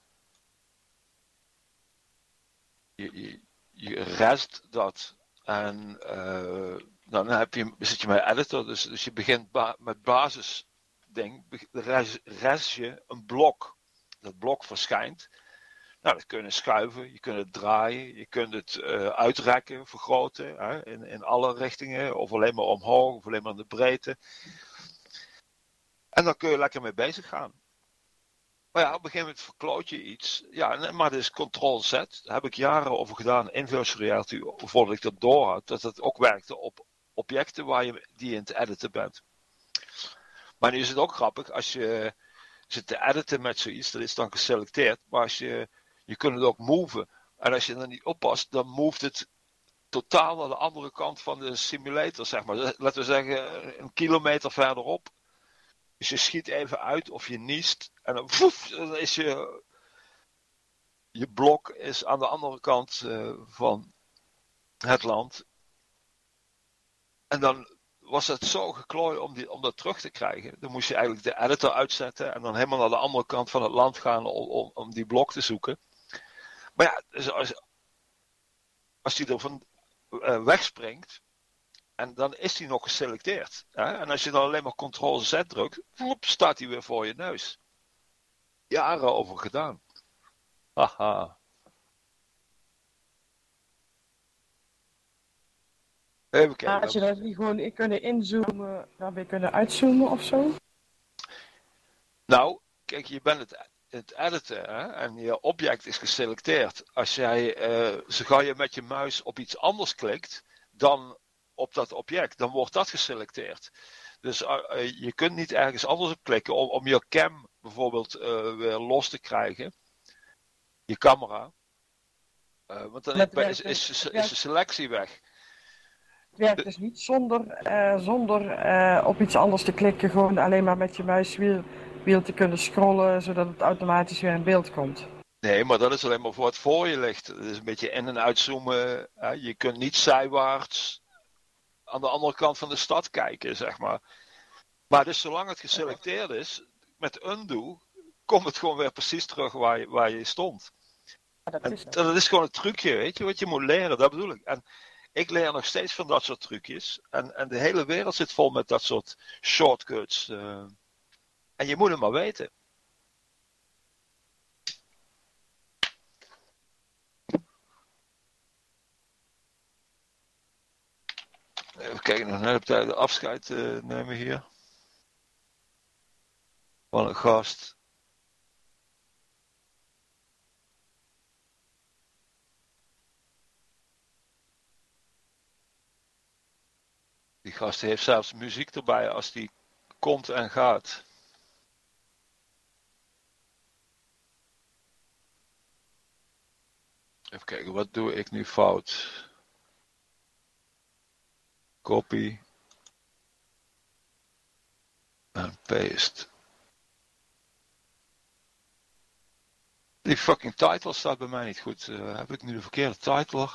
Je, je, je rest dat en eh, dan heb je, zit je met editor, dus, dus je begint met basis ding, res, res je een blok. Dat blok verschijnt. Nou, dat kun je schuiven, je kunt het draaien, je kunt het uh, uitrekken, vergroten hè, in, in alle richtingen, of alleen maar omhoog, of alleen maar in de breedte. En dan kun je lekker mee bezig gaan. Maar ja, op een gegeven moment verkloot je iets. Ja, maar dat is Ctrl-Z. Daar heb ik jaren over gedaan in virtual reality, voordat ik dat door had, dat het ook werkte op objecten waar je die in te editen bent. Maar nu is het ook grappig, als je zit te editen met zoiets, dat is dan geselecteerd, maar als je, je kunt het ook moven. En als je dan niet oppast, dan moved het totaal naar de andere kant van de simulator, zeg maar. Laten we zeggen, een kilometer verderop. Dus je schiet even uit of je niest. En dan, woef, dan is je. Je blok is aan de andere kant uh, van het land. En dan was het zo geklooid om, die, om dat terug te krijgen. Dan moest je eigenlijk de editor uitzetten en dan helemaal naar de andere kant van het land gaan om, om, om die blok te zoeken. Maar ja, dus als, als die er van uh, wegspringt, en dan is hij nog geselecteerd. Hè? En als je dan alleen maar Ctrl-Z drukt, vlop, staat hij weer voor je neus. Jaren over gedaan. Haha. Even kijken. Ah, je dat niet gewoon in kunnen inzoomen, dan weer kunnen uitzoomen of zo? Nou, kijk, je bent het het editen hè, en je object is geselecteerd. Als jij, eh zo gauw je met je muis op iets anders klikt dan op dat object, dan wordt dat geselecteerd. Dus eh, eh, je kunt niet ergens anders op klikken om, om je cam bijvoorbeeld weer los te krijgen. Je camera. Want dan Met is, welke- is, is, is welke- de selectie weg. Het werkt dus niet zonder, zonder op iets anders te klikken, gewoon alleen maar met je muiswiel wiel te kunnen scrollen, zodat het automatisch weer in beeld komt. Nee, maar dat is alleen maar voor wat voor je ligt. Het is een beetje in- en uitzoomen. Hè. Je kunt niet zijwaarts aan de andere kant van de stad kijken, zeg maar. Maar dus zolang het geselecteerd is, met undo, komt het gewoon weer precies terug waar je, waar je stond. Ja, dat is dat is gewoon een trucje, weet je, wat je moet leren, dat bedoel ik. En ik leer nog steeds van dat soort trucjes. En, en de hele wereld zit vol met dat soort shortcuts. eh. En je moet het maar weten. Even kijken, nog net op tijd afscheid eh, nemen hier. Van een gast. Die gast heeft zelfs muziek erbij als die komt en gaat. Even kijken, wat doe ik nu fout? Copy. En paste. Die fucking title staat bij mij niet goed. Eh, heb ik nu de verkeerde title?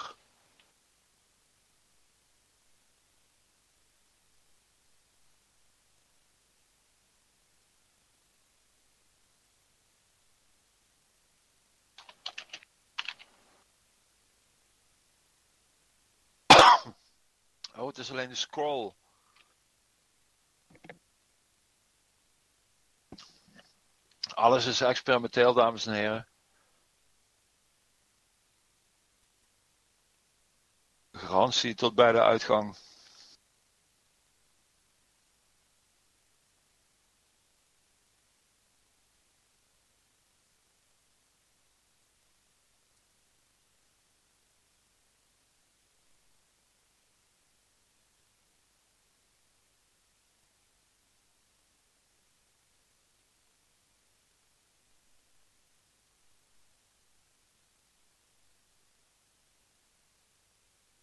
Oh, het is alleen de scroll. Alles is experimenteel, dames en heren. Garantie tot bij de uitgang.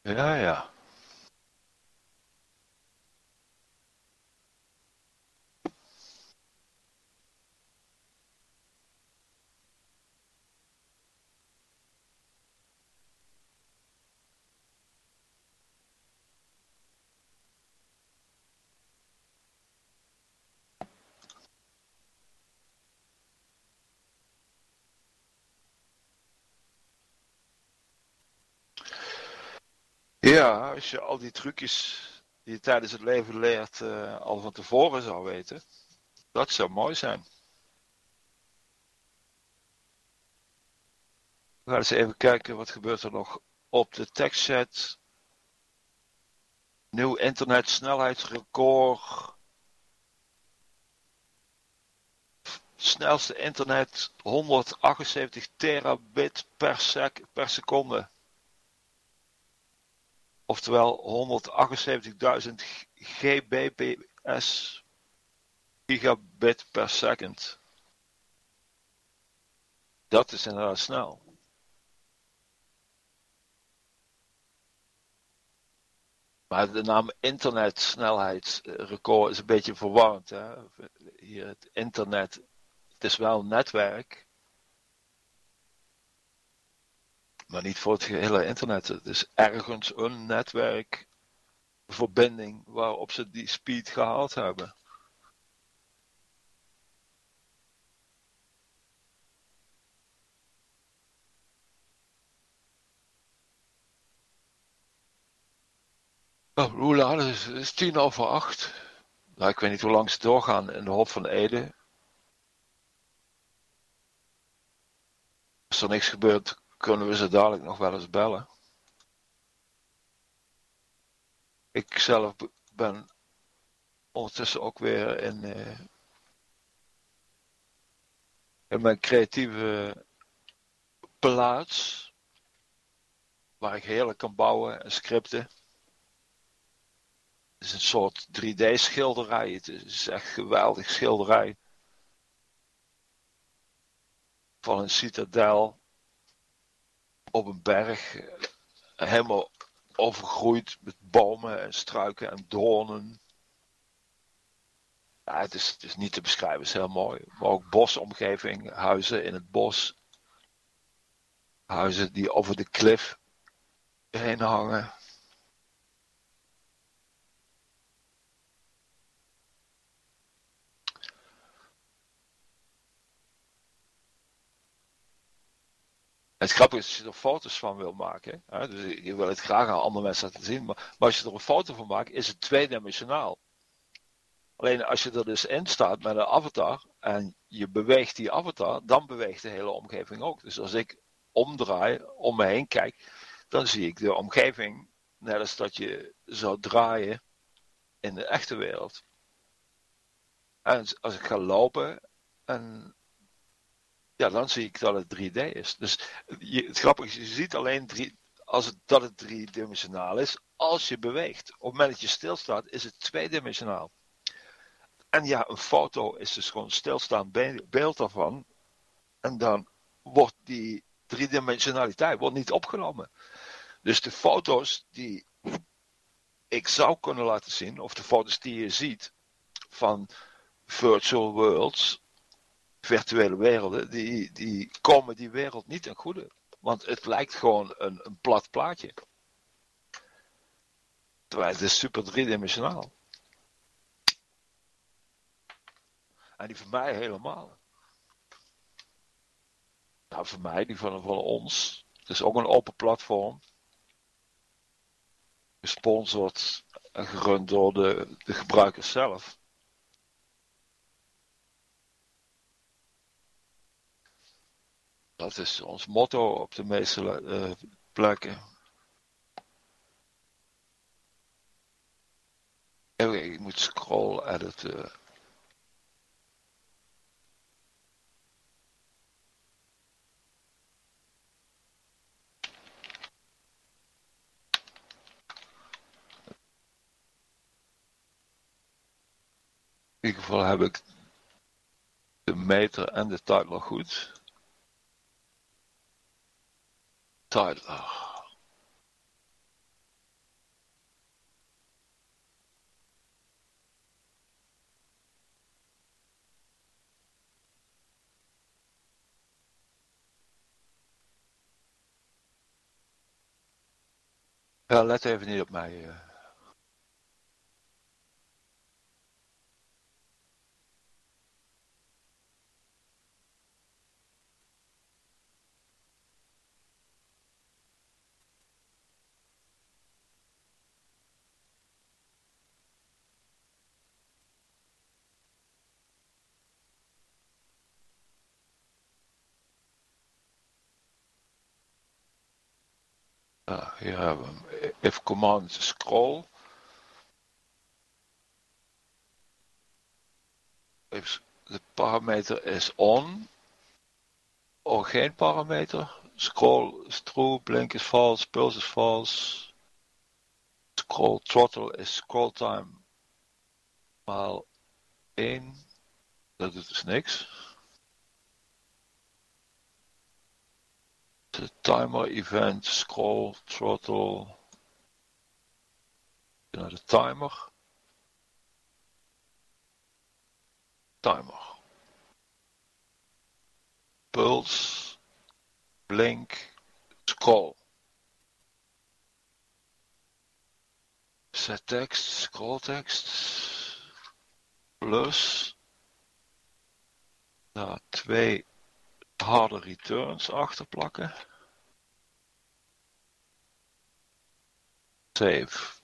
Ja, ja. Ja, als je al die trucjes die je tijdens het leven leert eh, al van tevoren zou weten, dat zou mooi zijn. We gaan eens even kijken wat gebeurt er nog op de tekstchat. Nieuw internet snelheidsrecord. Snelste internet 178 terabit per, per seconde. Oftewel 178.000 gbps gigabit per second. Dat is inderdaad snel. Maar de naam internetsnelheidsrecord is een beetje verwarrend. Hè? Hier het internet, het is wel een netwerk. Maar niet voor het gehele internet. Het is ergens een netwerkverbinding waarop ze die speed gehaald hebben. Oh, hoe laat is? Het is tien over acht. Nou, ik weet niet hoe lang ze doorgaan in de Hof van Ede. Als er niks gebeurt, kunnen we ze dadelijk nog wel eens bellen. ik zelf ben ondertussen ook weer in, eh, in mijn creatieve plaats. Waar ik heerlijk kan bouwen en scripten. Het is een soort 3D schilderij. Het is echt geweldig schilderij. Van een citadel op een berg. eh, Helemaal overgroeid met bomen en struiken en doornen. Ja, het, is, het is niet te beschrijven, het is heel mooi. Maar ook bosomgeving, huizen in het bos. Huizen die over de klif heen hangen. Het grappige is als je er foto's van wil maken. Hè, dus ik wil het graag aan andere mensen laten zien. Maar, maar als je er een foto van maakt, is het tweedimensionaal. Alleen als je er dus in staat met een avatar en je beweegt die avatar, dan beweegt de hele omgeving ook. Dus als ik omdraai, om me heen kijk, dan zie ik de omgeving net als dat je zou draaien in de echte wereld. En als ik ga lopen, en, ja, dan zie ik dat het 3D is. Dus je, het grappige is, je ziet alleen drie, als het, dat het driedimensionaal is, als je beweegt. Op het moment dat je stilstaat, is het tweedimensionaal. En ja, een foto is dus gewoon stilstaand be- beeld daarvan. En dan wordt die driedimensionaliteit wordt niet opgenomen. Dus de foto's die ik zou kunnen laten zien, of de foto's die je ziet van virtual worlds, virtuele werelden, die, die komen die wereld niet ten goede. Want het lijkt gewoon een, een plat plaatje. Terwijl het is super driedimensionaal. En die van mij helemaal. Nou, voor mij, die van, van ons. Het is ook een open platform. Gesponsord en gerund door de, de gebruikers zelf. Dat is ons motto op de meeste eh, plekken. Ik moet scroll editen. In ieder geval heb ik de meter en de titler goed. Titler. Ja, let even niet op mij. Ja, hier hebben we hem. If command scroll. If de parameter is on. Of geen parameter. Scroll is true, blink is false, pulse is false. Scroll throttle is scroll time maal 1. Dat doet dus niks. Timer event scroll throttle naar de timer. Timer. Pulse, blink, scroll. Set text, scroll text. Plus. Daar twee harde returns achterplakken. Save.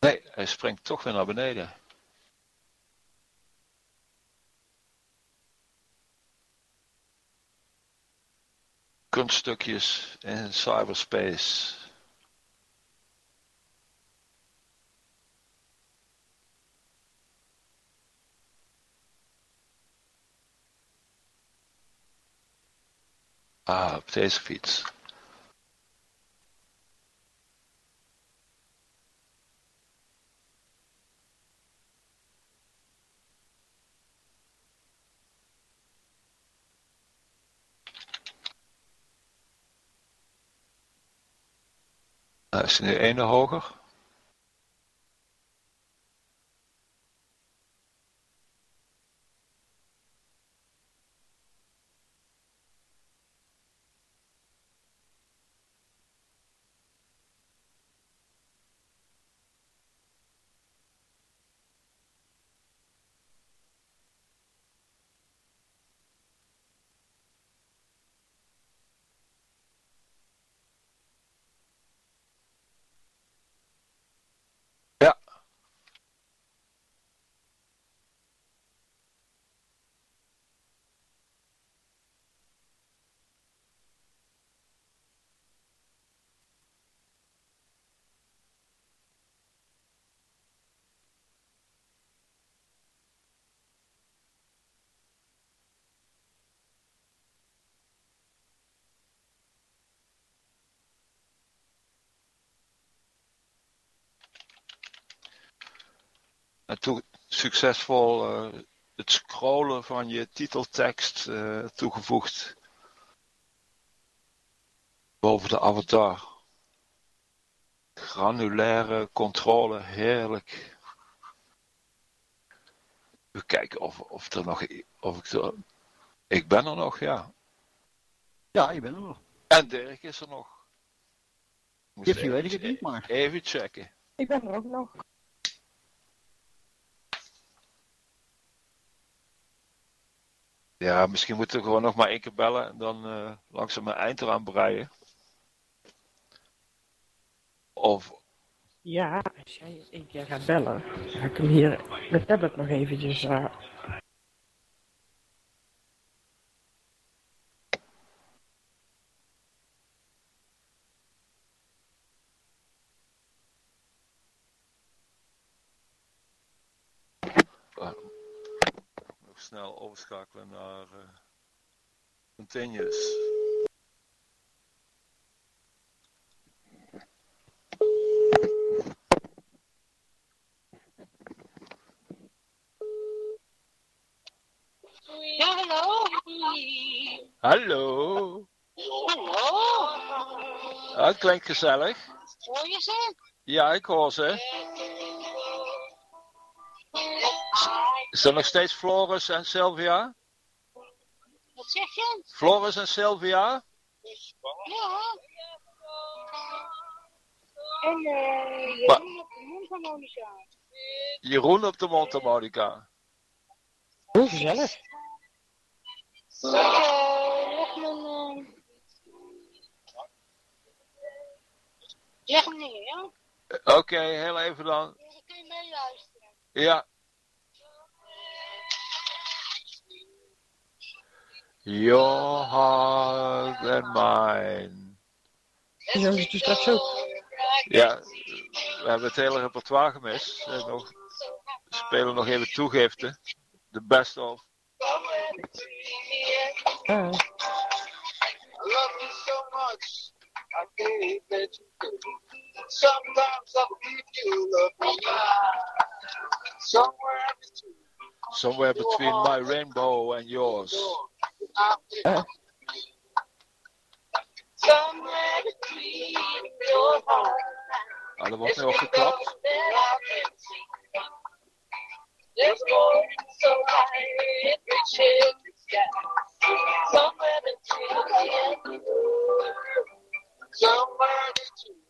Nee, hij springt toch weer naar beneden. Kunststukjes in cyberspace. Ah, op deze fiets. Hij is nu ene hoger. Toe succesvol eh, het scrollen van je titeltekst eh, toegevoegd. Boven de avatar. Granulaire controle, heerlijk. We kijken of, of er nog. Of ik, er, ik ben er nog, ja. Ja, je bent er nog. En Dirk is er nog. Moest weet ik het niet, maar... Even checken. Ik ben er ook nog. Ja, misschien moeten we gewoon nog maar één keer bellen en dan eh, langzaam een eind eraan breien. Of, Ja, als jij één keer gaat bellen, ga ik hem hier de tablet nog eventjes... eh, nog snel overschakelen naar eh, continuous. Ja, hallo. Hallo. Het klinkt gezellig. Hoor je ze? Ja, ik hoor ze. Is er nog steeds Floris en Sylvia? Wat zeg je? Floris en Sylvia? Ja. En eh, je Wa- doet op de mondharmonica. Jeroen op de mondharmonica. Hoe gezellig. Ik eh, leg mijn... eh, Leg hem neer, ja? Oké, heel even dan. Dan kun je meeluisteren. Ja. Your heart and mine. En dan is het dus straks ook. Ja, we hebben het hele repertoire gemist. En nog, we spelen nog even toegifte. The best of. Ah, love you so much, I can't let you go. Sometimes I believe you love me. Somewhere between Somewhere between my rainbow and yours. I think ah. Somewhere between your heart Ah, er wordt nu opgeklapt. There's more so high it reaches the sky. Somewhere between you. somewhere between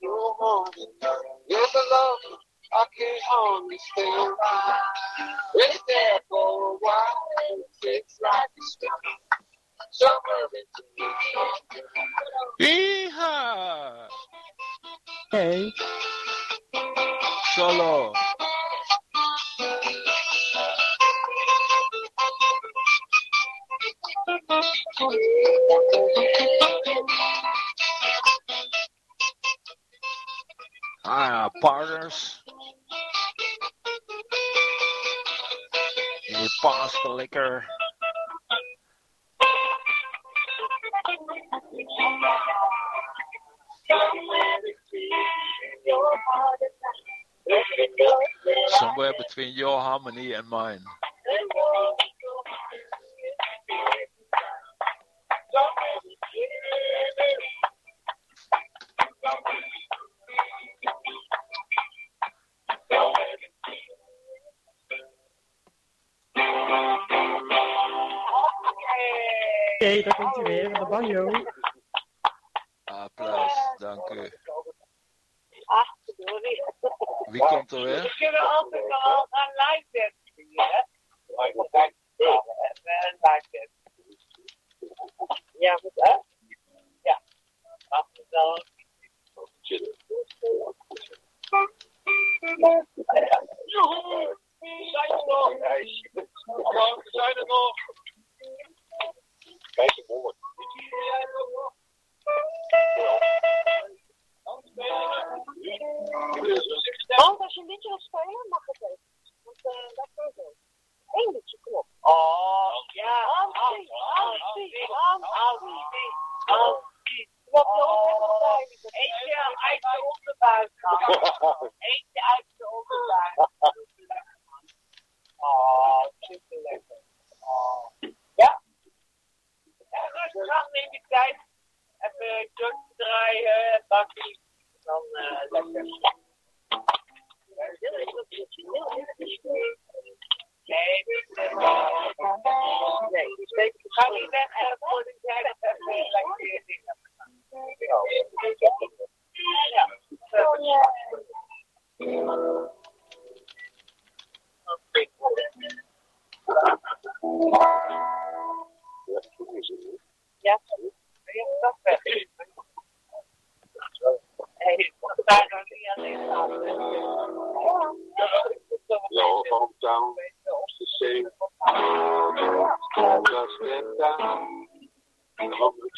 your heart and mine. There's a love I can't understand. It's there for a while, it takes like a storm. Somewhere Yeehaw! Hey. Solo. Ah, partners. Je past de liquor. Somewhere between your harmony and mine. Oké, daar komt hij weer, de banjo. Applaus, dank u. Ach, verdorie. Wie komt er We weer? kunnen altijd nog wel gaan live testen hier. Ja, goed, hè? Ja. Mag het wel. Joehoe! We zijn er nog! Ja, we zijn er nog! Kijk, de bollen. Want als je een liedje wil spelen, mag het even. Want uh, dat kan zo. Eén liedje, op. Oh, ja. Anti, anti, anti, anti. Wat Eentje uit de onderbuik. [LAUGHS] Eentje uit de onderbuik. [LAUGHS] Oh, super lekker. Oh. Ja? Rustig neem je tijd. Even junk draaien, bakkie. Dan uh, lekker. Heel Nee, nee, weet je, ga niet weg en voordat jij dat even lekker dingen Ja. Ja, ja, dat weg. Hey, daar dan niet alleen staan. Your hometown is the same. Just get down and hug the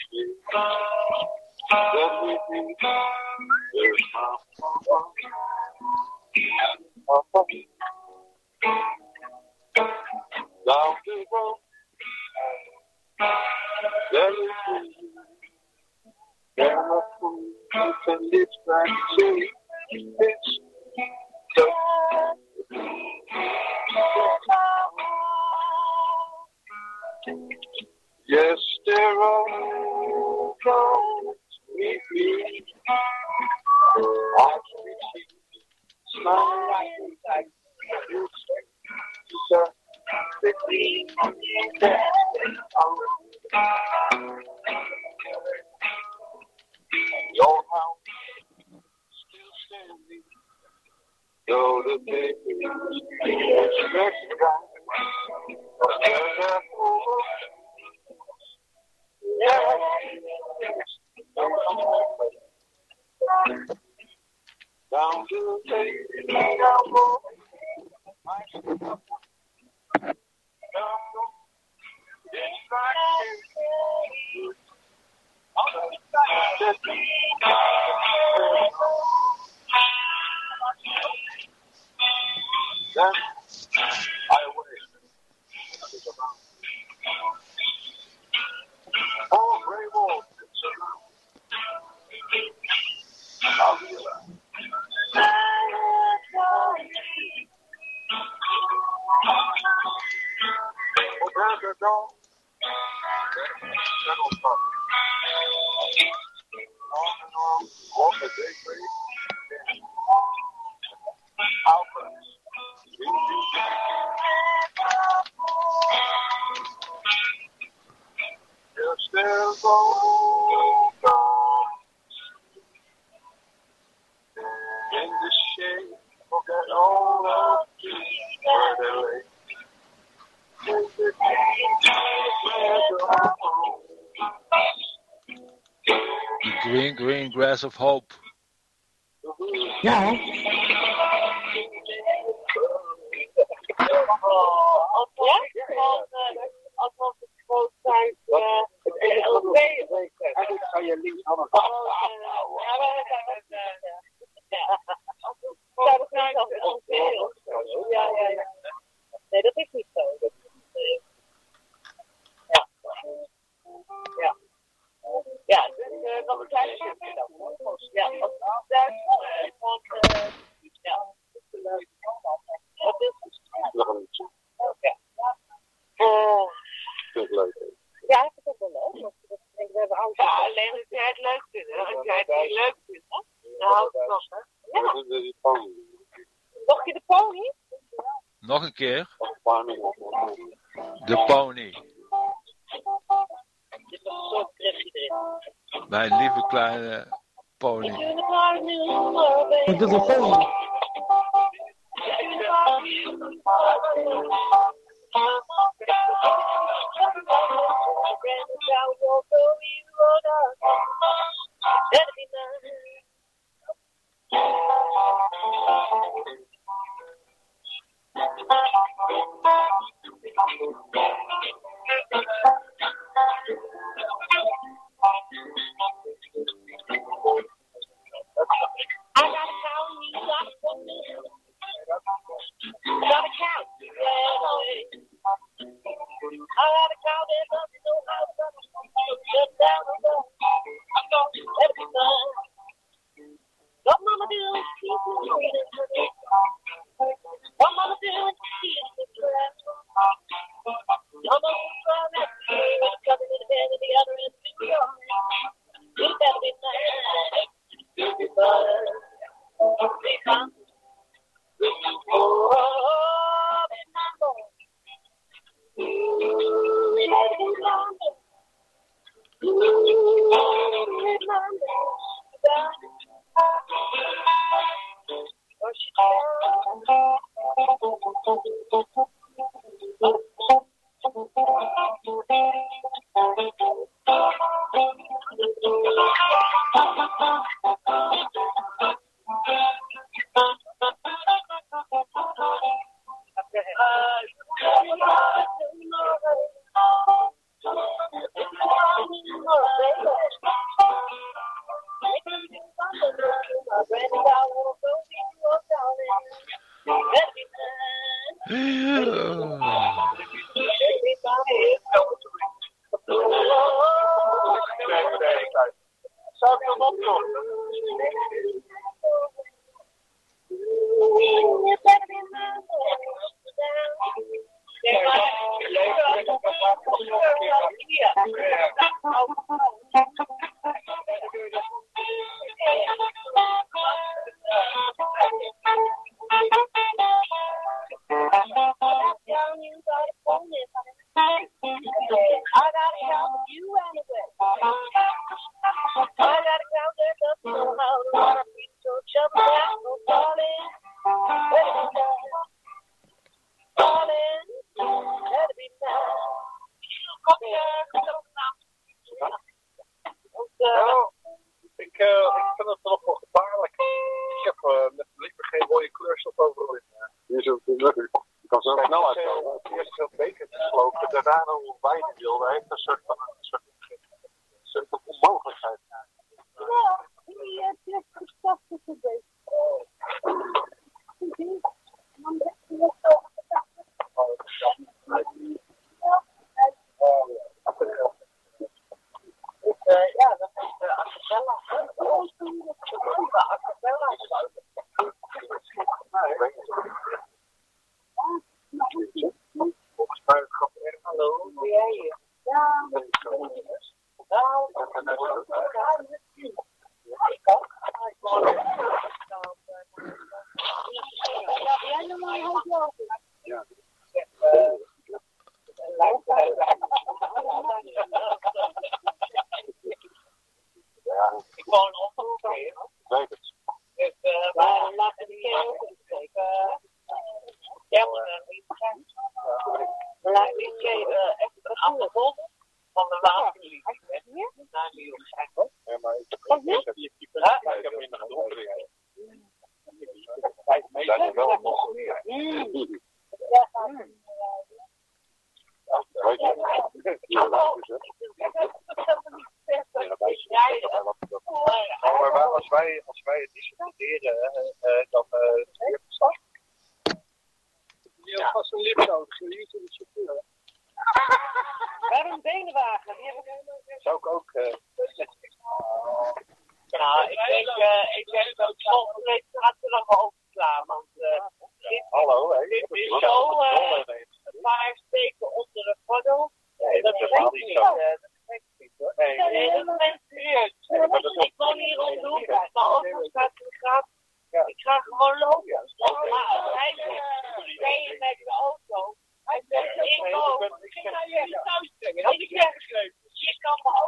of hope. 今天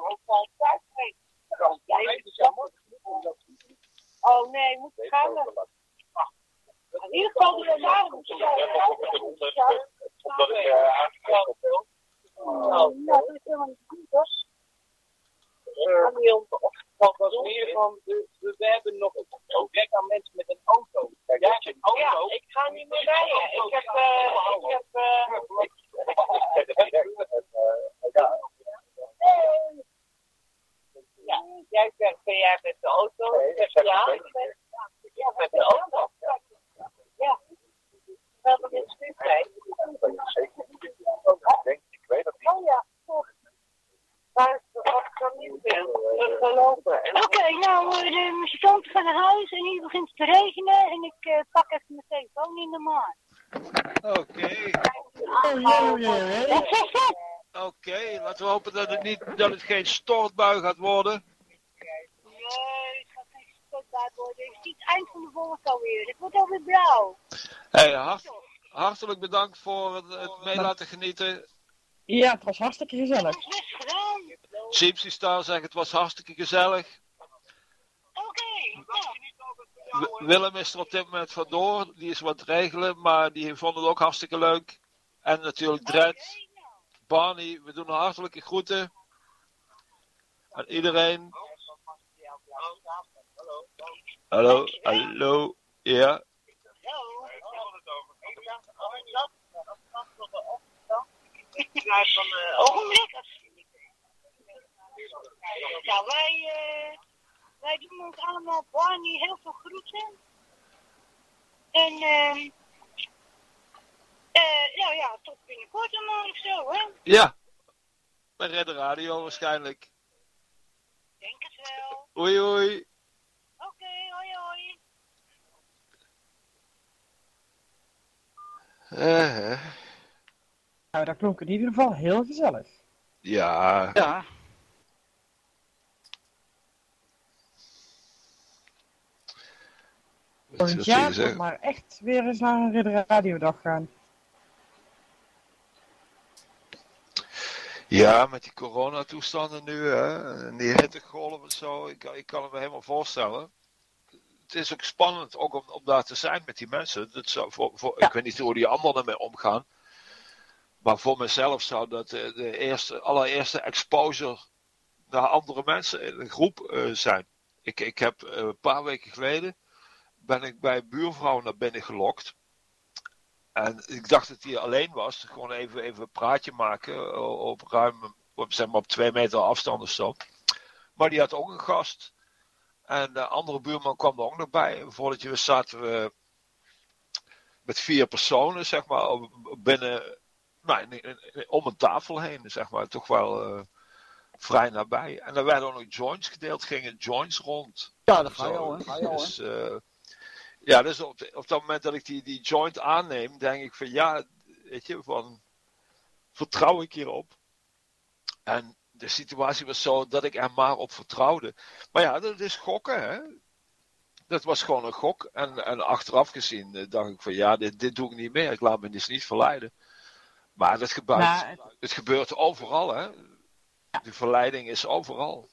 kan me ook gewoon thuis brengen. Oh nee, moet gaan. In ieder geval de normale moet Omdat ik eh aangekomen ben. Nou, dat is helemaal niet goed hoor. Ik kan niet om Het was meer van, we, we, we hebben nog een project aan mensen met een auto. Jij hebt een auto. Ja, ik ga niet meer rijden. Ik heb, eh, ik heb, eh, ja, jij zegt, ben jij met de auto? Ik zeg, ja, ik ben ja, met de auto. Ja. Wel een beetje stuurvrij. Ik weet het niet. Oh ja, toch. Maar ik kan niet meer teruglopen. Oké, nou, eh, de muzikanten gaan naar huis en hier begint het te regenen en ik eh, pak even mijn telefoon in de maat. Oké. Wat zegt dat? Oké, laten we hopen dat het, niet, dat het geen stortbui gaat worden. Nee, het gaat geen stokbaar worden. Het is niet het eind van de wolk alweer. Het wordt alweer blauw. Hey, hart, hartelijk bedankt voor het, het mee laten genieten. Ja, het was hartstikke gezellig. Gypsy Star zegt het was hartstikke gezellig. Oké, nou. Willem is er op dit moment vandoor. Die is wat regelen, maar die vond het ook hartstikke leuk. En natuurlijk Dred, Barney, we doen een hartelijke groeten. Aan iedereen. Hallo, hallo, ja. Ogenblik. Nou, wij, eh, wij doen ons allemaal Barney heel veel groeten. En, ehm eh, nou ja, tot binnenkort allemaal of zo, hè? Ja, bij Red Radio waarschijnlijk. Denk het wel. Oei, oei. Oké, hoi hoi. Eh. Nou, dat klonk in ieder geval heel gezellig. ja, Ja, Volgend jaar moet maar echt weer eens naar een Ridder radiodag gaan. Ja, met die coronatoestanden nu, hè, en die hittegolf en zo, ik, ik kan het me helemaal voorstellen. Het is ook spannend ook om, om daar te zijn met die mensen. Dat zou voor, voor, Ik weet niet hoe die anderen ermee omgaan. Maar voor mezelf zou dat de, de eerste, allereerste exposure naar andere mensen in een groep eh, zijn. Ik, ik heb eh, een paar weken geleden ben ik bij een buurvrouw naar binnen gelokt. En ik dacht dat hij alleen was. Gewoon even, even een praatje maken. eh, Op ruim, op, zeg maar op twee meter afstand of zo. Maar die had ook een gast. En de andere buurman kwam er ook nog bij. Voordat je zaten we met vier personen, zeg maar, binnen, nou, om een tafel heen, zeg maar. Toch wel eh, vrij nabij. En er werden ook nog joints gedeeld. Gingen joints rond. ja dat ga je al, hè. [LAUGHS] Dus, eh, ja, dus op, op dat moment dat ik die, die joint aanneem, denk ik van ja, weet je, van vertrouw ik hierop? En de situatie was zo dat ik er maar op vertrouwde. Maar ja, dat is gokken, hè? Dat was gewoon een gok. En, en achteraf gezien eh, dacht ik van ja, dit, dit doe ik niet meer. Ik laat me dus niet verleiden. Maar dat gebeurt, Nou, het- het gebeurt overal, hè? De verleiding is overal.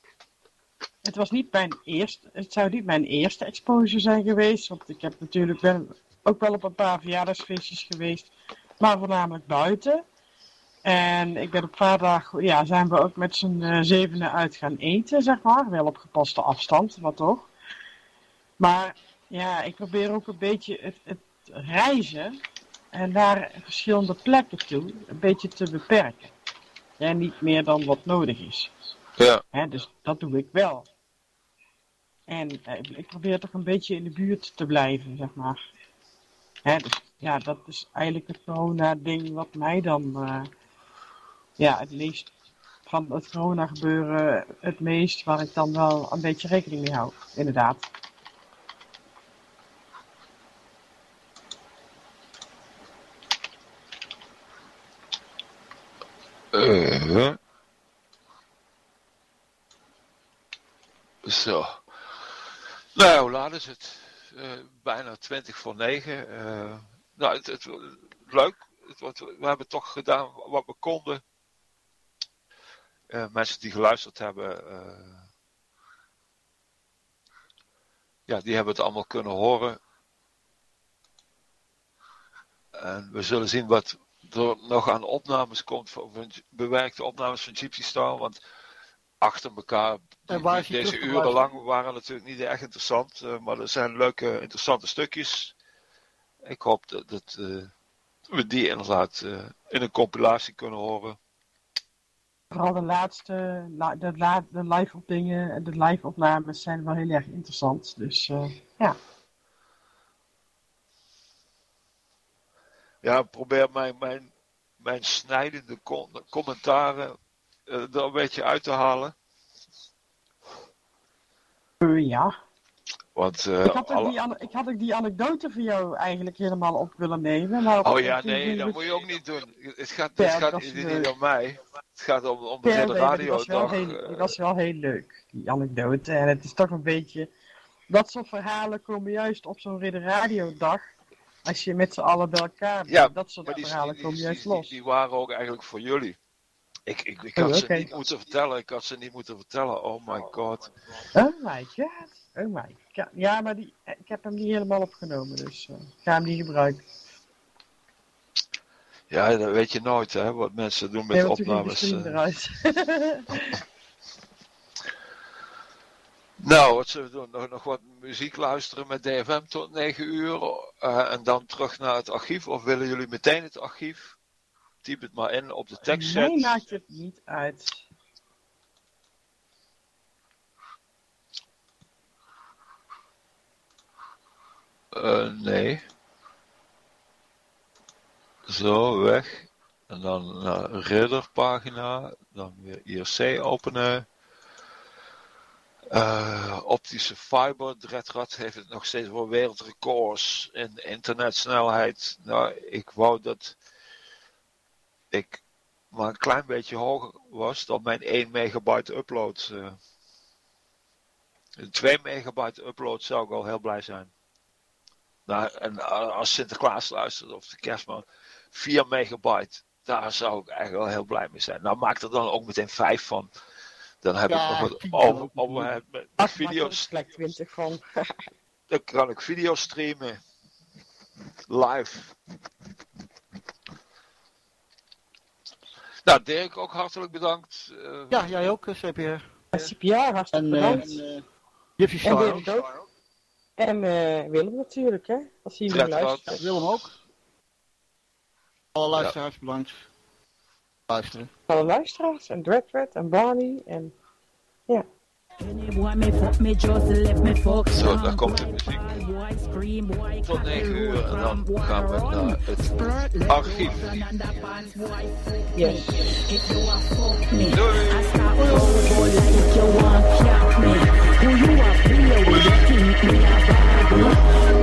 Het was niet mijn eerste, het zou niet mijn eerste exposure zijn geweest, want ik heb natuurlijk ben ook wel op een paar verjaardagsfeestjes geweest, maar voornamelijk buiten. En ik ben op vaderdag, ja, zijn we ook met z'n eh, zevenen uit gaan eten, zeg maar, wel op gepaste afstand, maar toch. Maar ja, ik probeer ook een beetje het, het reizen, en naar verschillende plekken toe een beetje te beperken. En niet meer dan wat nodig is. Ja. Hè, dus dat doe ik wel. En eh, ik probeer toch een beetje in de buurt te blijven, zeg maar. Hè, dus ja, dat is eigenlijk het corona-ding wat mij dan eh, ja, het meest van het corona-gebeuren het meest waar ik dan wel een beetje rekening mee hou, inderdaad. Eh. Zo. Laat is het? Bijna 20 voor 9. Eh, nou, het, het, leuk. Het, we hebben toch gedaan wat we konden. Eh, mensen die geluisterd hebben, eh, ja, die hebben het allemaal kunnen horen. En we zullen zien wat er nog aan opnames komt, van bewerkte opnames van Gypsy Star. Want achter elkaar, die- En waar is die- hij deze uren lang waren natuurlijk niet echt interessant. eh, maar er zijn leuke, interessante stukjes. Ik hoop dat, dat eh, we die inderdaad eh, in een compilatie kunnen horen. Vooral de laatste, la- de, la- de live opdingen en de live opnames zijn wel heel erg interessant. Dus eh, ja. Ja, probeer mijn, mijn, mijn snijdende com- commentaren er een beetje uit te halen. Eh, ja. Want eh, ik, had alle- die, ane- ik had ook die anekdote voor jou eigenlijk helemaal op willen nemen. Maar op- Oh ja, nee, dat moet je ook niet doen. Het gaat, het dat gaat niet leuk. om mij. Het gaat om, om de Ja, maar die was wel heel, eh, was wel heel leuk, die anekdote. En het is toch een beetje... Dat soort verhalen komen juist op zo'n radiodag. Als je met z'n allen bij elkaar bent. Ja, dat soort die, verhalen die, komen die, juist los. die waren ook eigenlijk voor jullie. Ik, ik, ik Oh, had ze niet moeten vertellen. Ik had ze niet moeten vertellen. Oh my god. Oh my god. Oh my god. Ja, maar die, ik heb hem niet helemaal opgenomen, dus eh, ik ga hem niet gebruiken. Ja, dat weet je nooit, hè, wat mensen doen met Nee, opnames. eh. eruit. [LAUGHS] Nou, wat zullen we doen? Nog, nog wat muziek luisteren met DFM tot 9 uur. eh, en dan terug naar het archief. Of willen jullie meteen het archief? Typ het maar in op de tekstset. Nee, maakt het niet uit. Eh, nee. Zo, weg. En dan naar ridderpagina. Dan weer IRC openen. Eh, optische fiber. Dredrad heeft het nog steeds voor wereldrecords in internetsnelheid. Nou, ik wou dat ik maar een klein beetje hoger was dan mijn 1 megabyte upload. eh. Een 2 megabyte upload zou ik al heel blij zijn. Nou, en als Sinterklaas luistert of de kerstman, 4 megabyte, daar zou ik eigenlijk wel heel blij mee zijn. Nou, maak er dan ook meteen 5 van. Dan heb Ja, ik nog wat over, over met- met er video's. gelijk 20 van. [LAUGHS] Dan kan ik video's streamen. Live. Nou, Dirk, ook hartelijk bedankt. Eh, Ja, jij ook, eh, CPR. CPR, hartstikke En, eh, bedankt. en, Gypsy En ook. En Willem natuurlijk, hè? Als hij weer luistert. Willem ook. Alle luisteraars bedankt. Luisteren. Alle luisteraars. En Dreadred en Barney. En ja. Zo, daar komt de muziek. Tot 9 uur en dan gaan we naar het archief. Yes.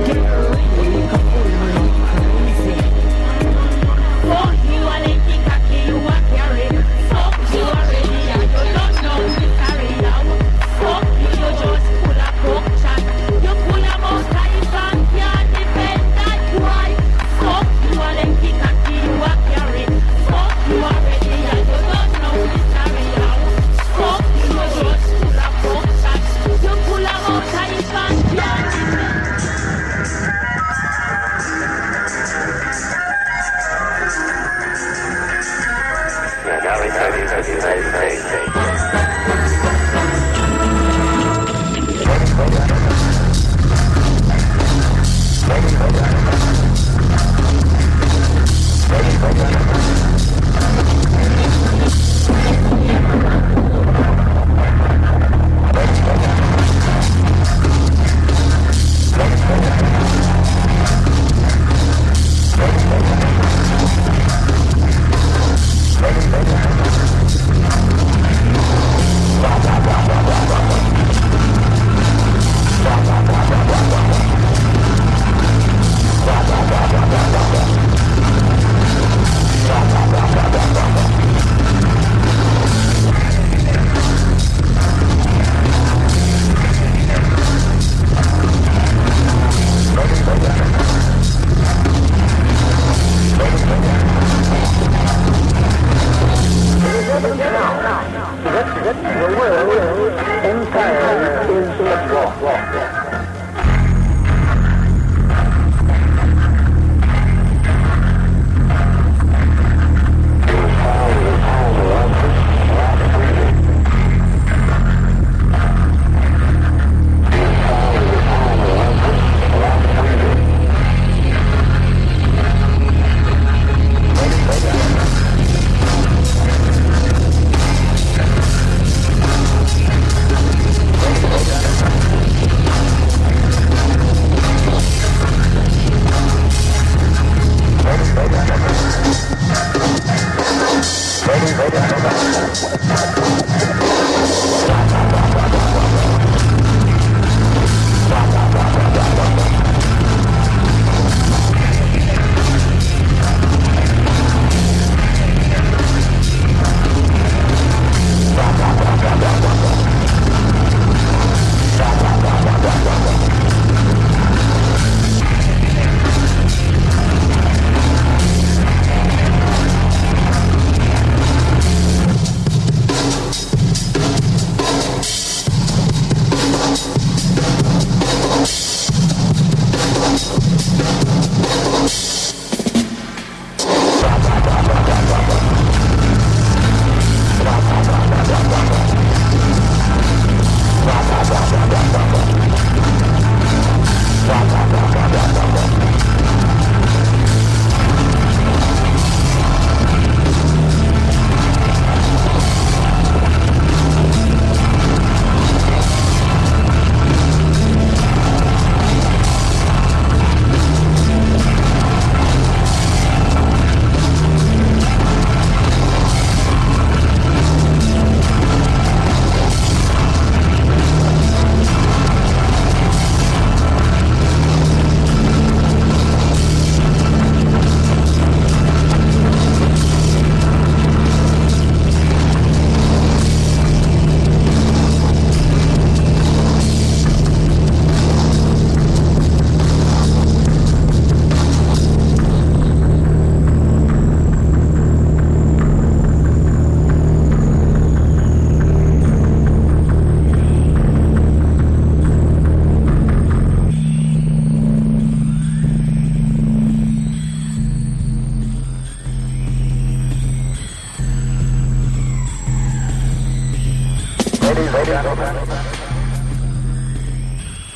Fuck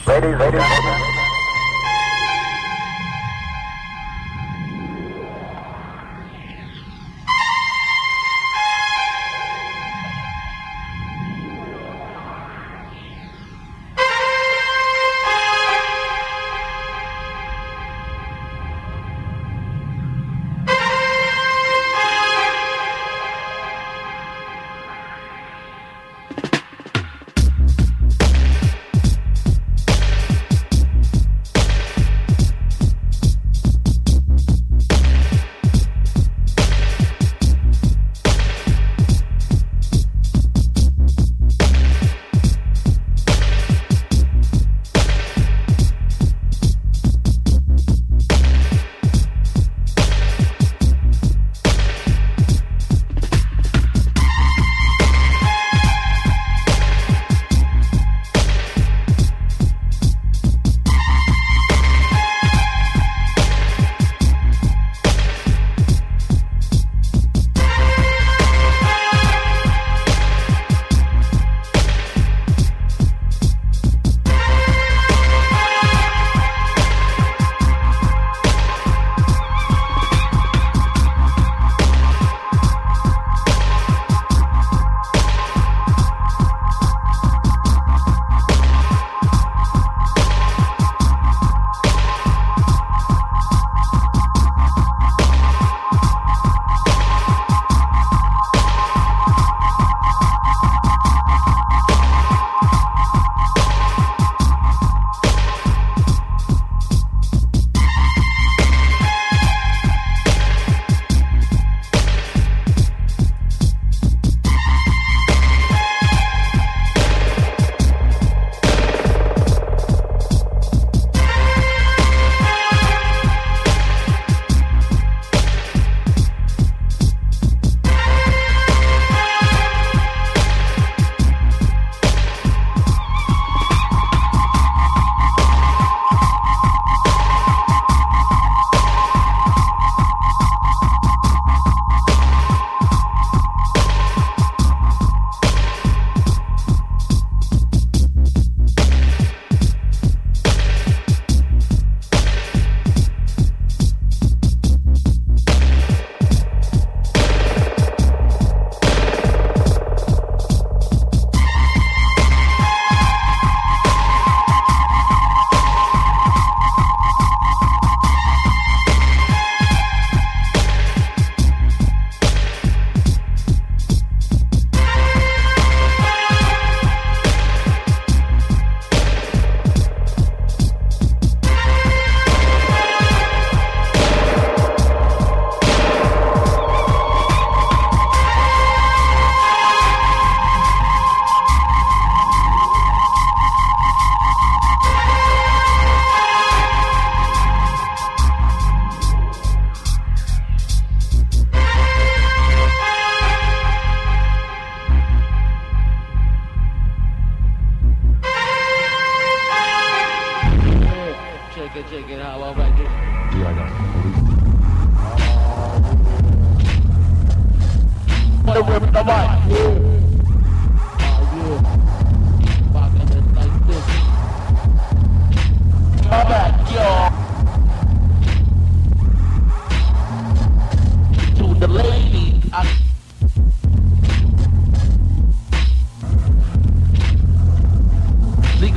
Ladies, ladies, ladies.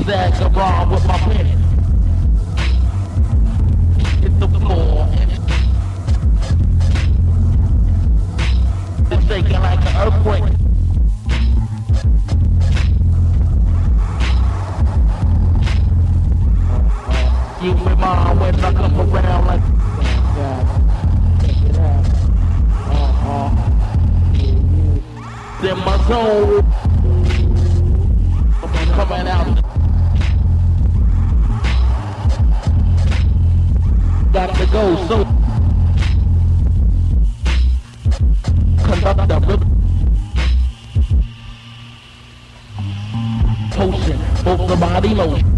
zigzags around with my pen. Hit the floor It's shaking like an earthquake. You with my when I come around like. In my zone. coming out. Go. So conduct the. Potion, both the body motion.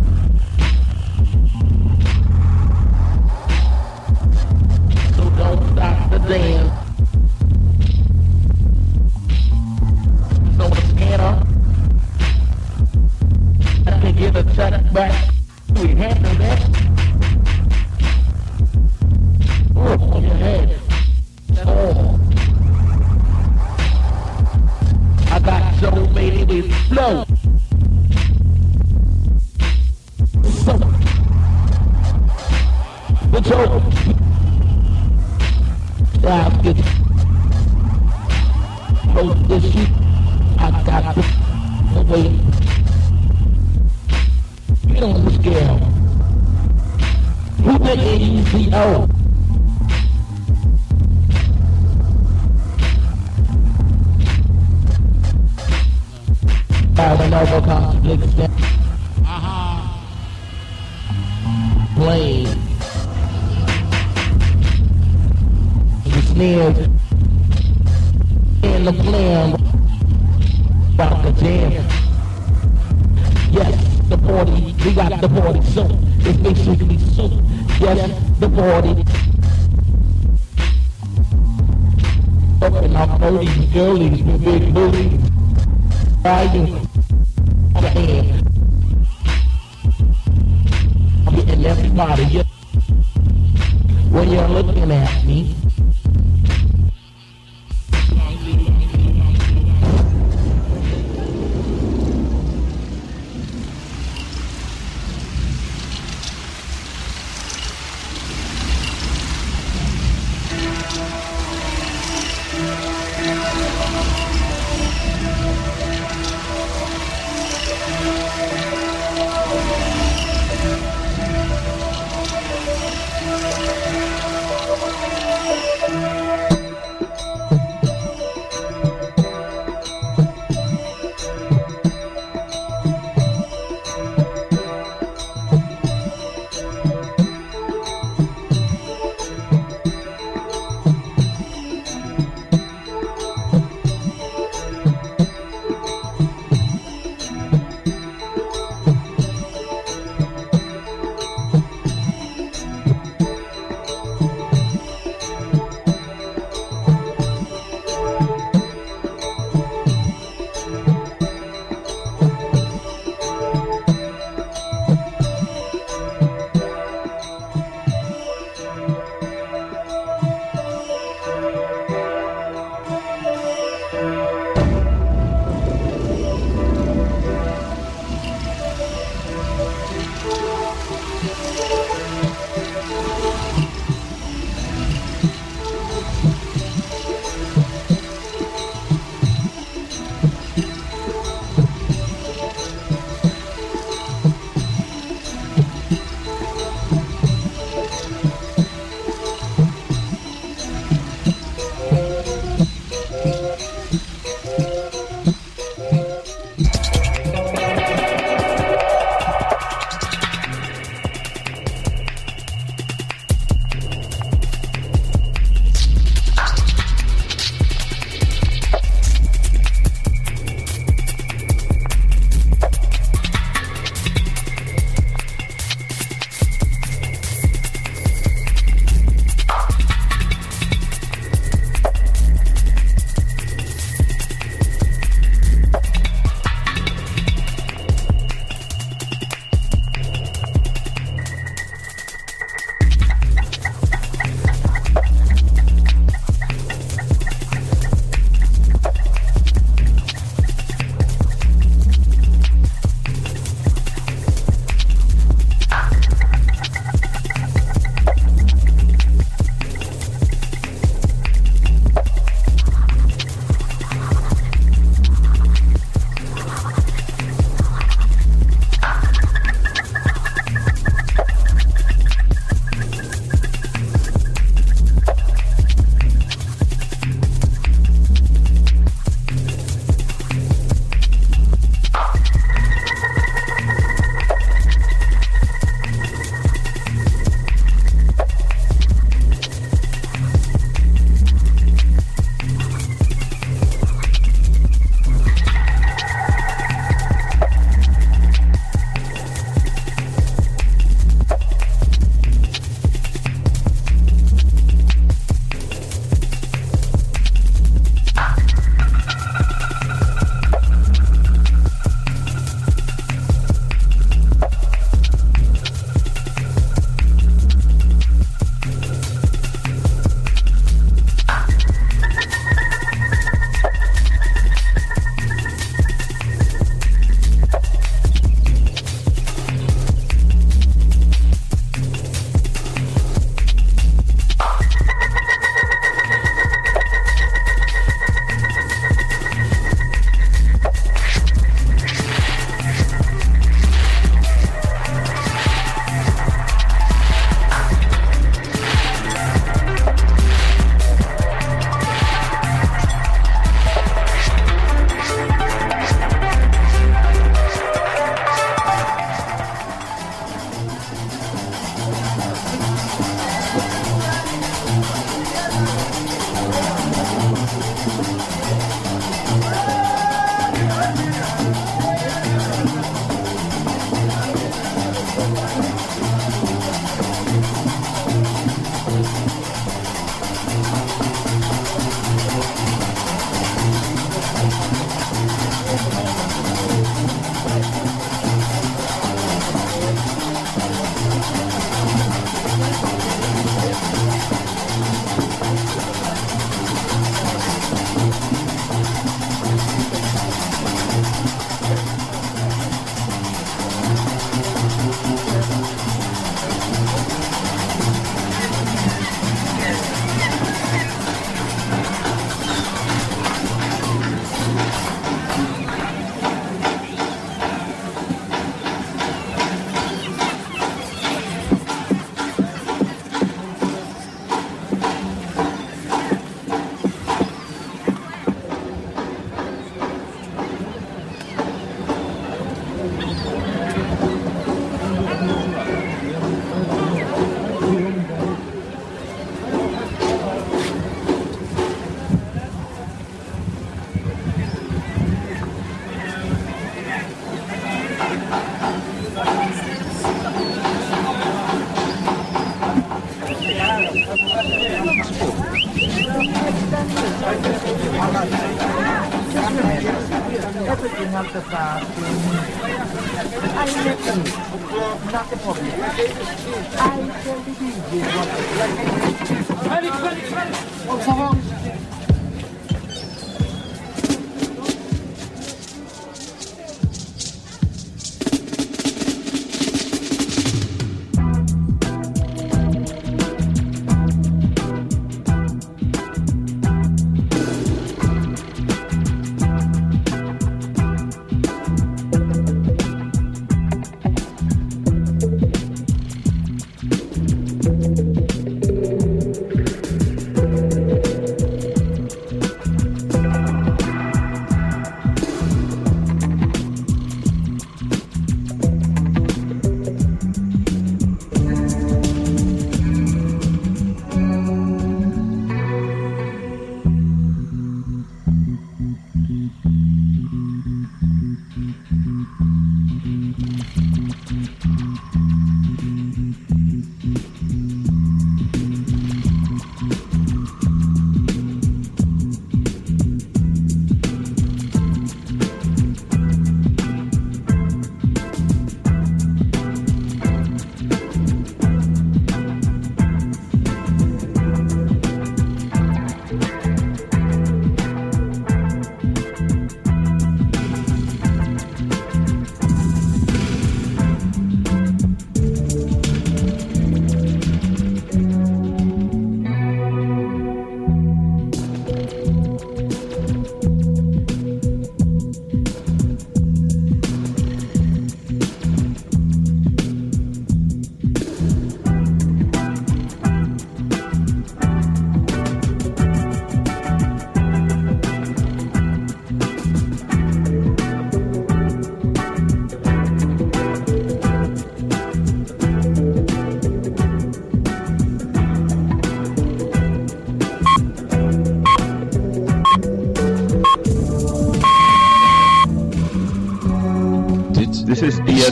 looking at the past I listen, not the public. I can't DJ what Ready, ready, Ready, ready, ready.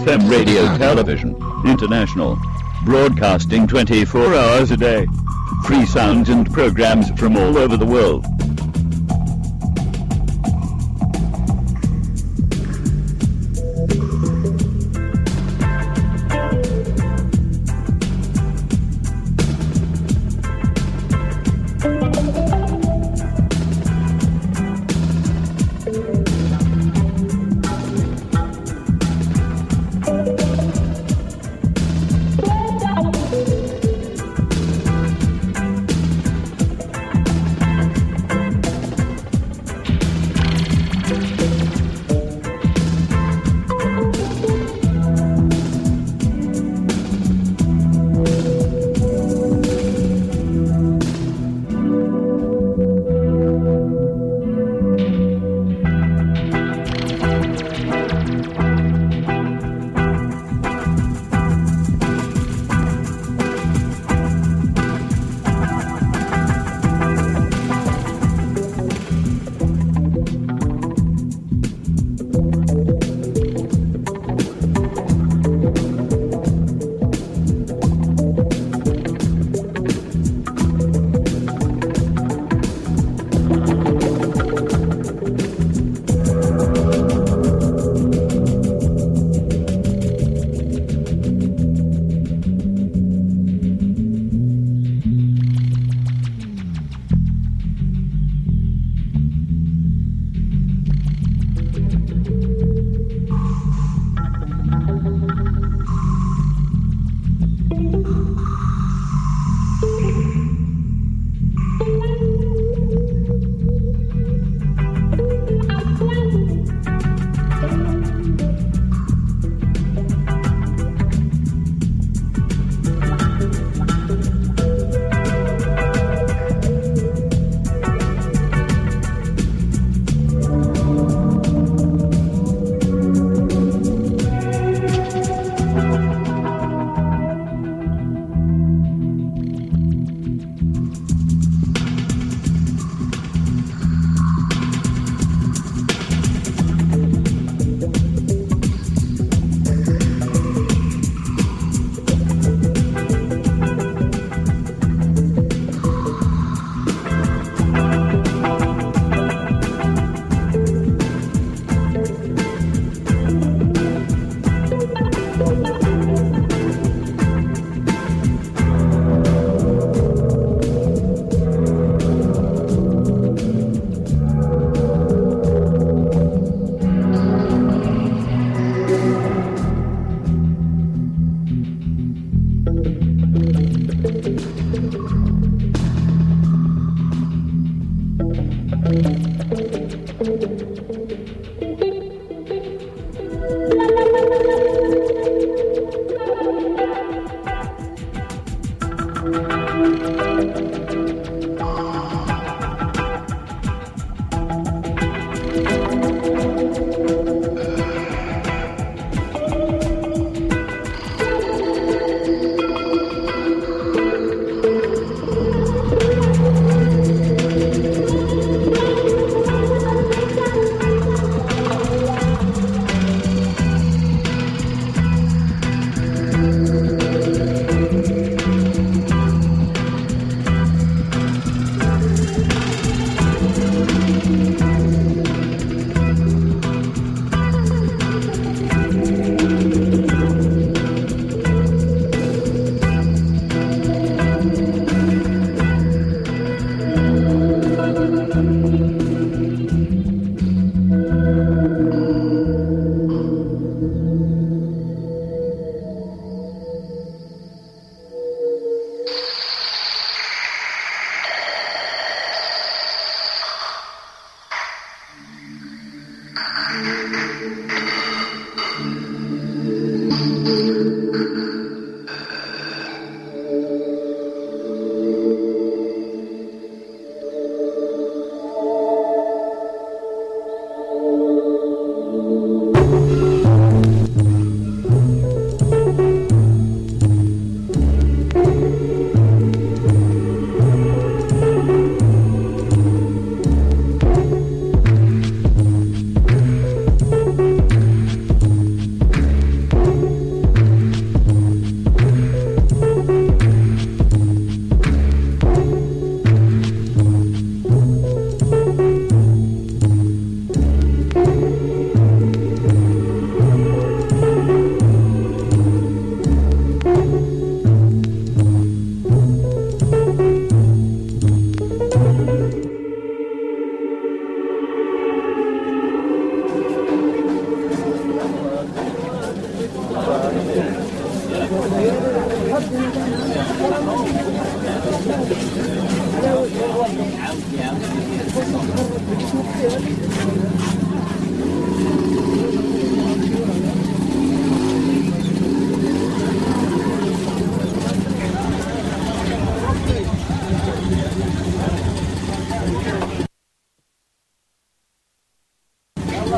EFM Radio Television International, broadcasting 24 hours a day. Free sounds and programs from all over the world.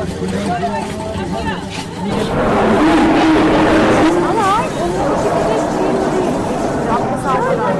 Ama onun iki de şey değil. Rabbim sağlar.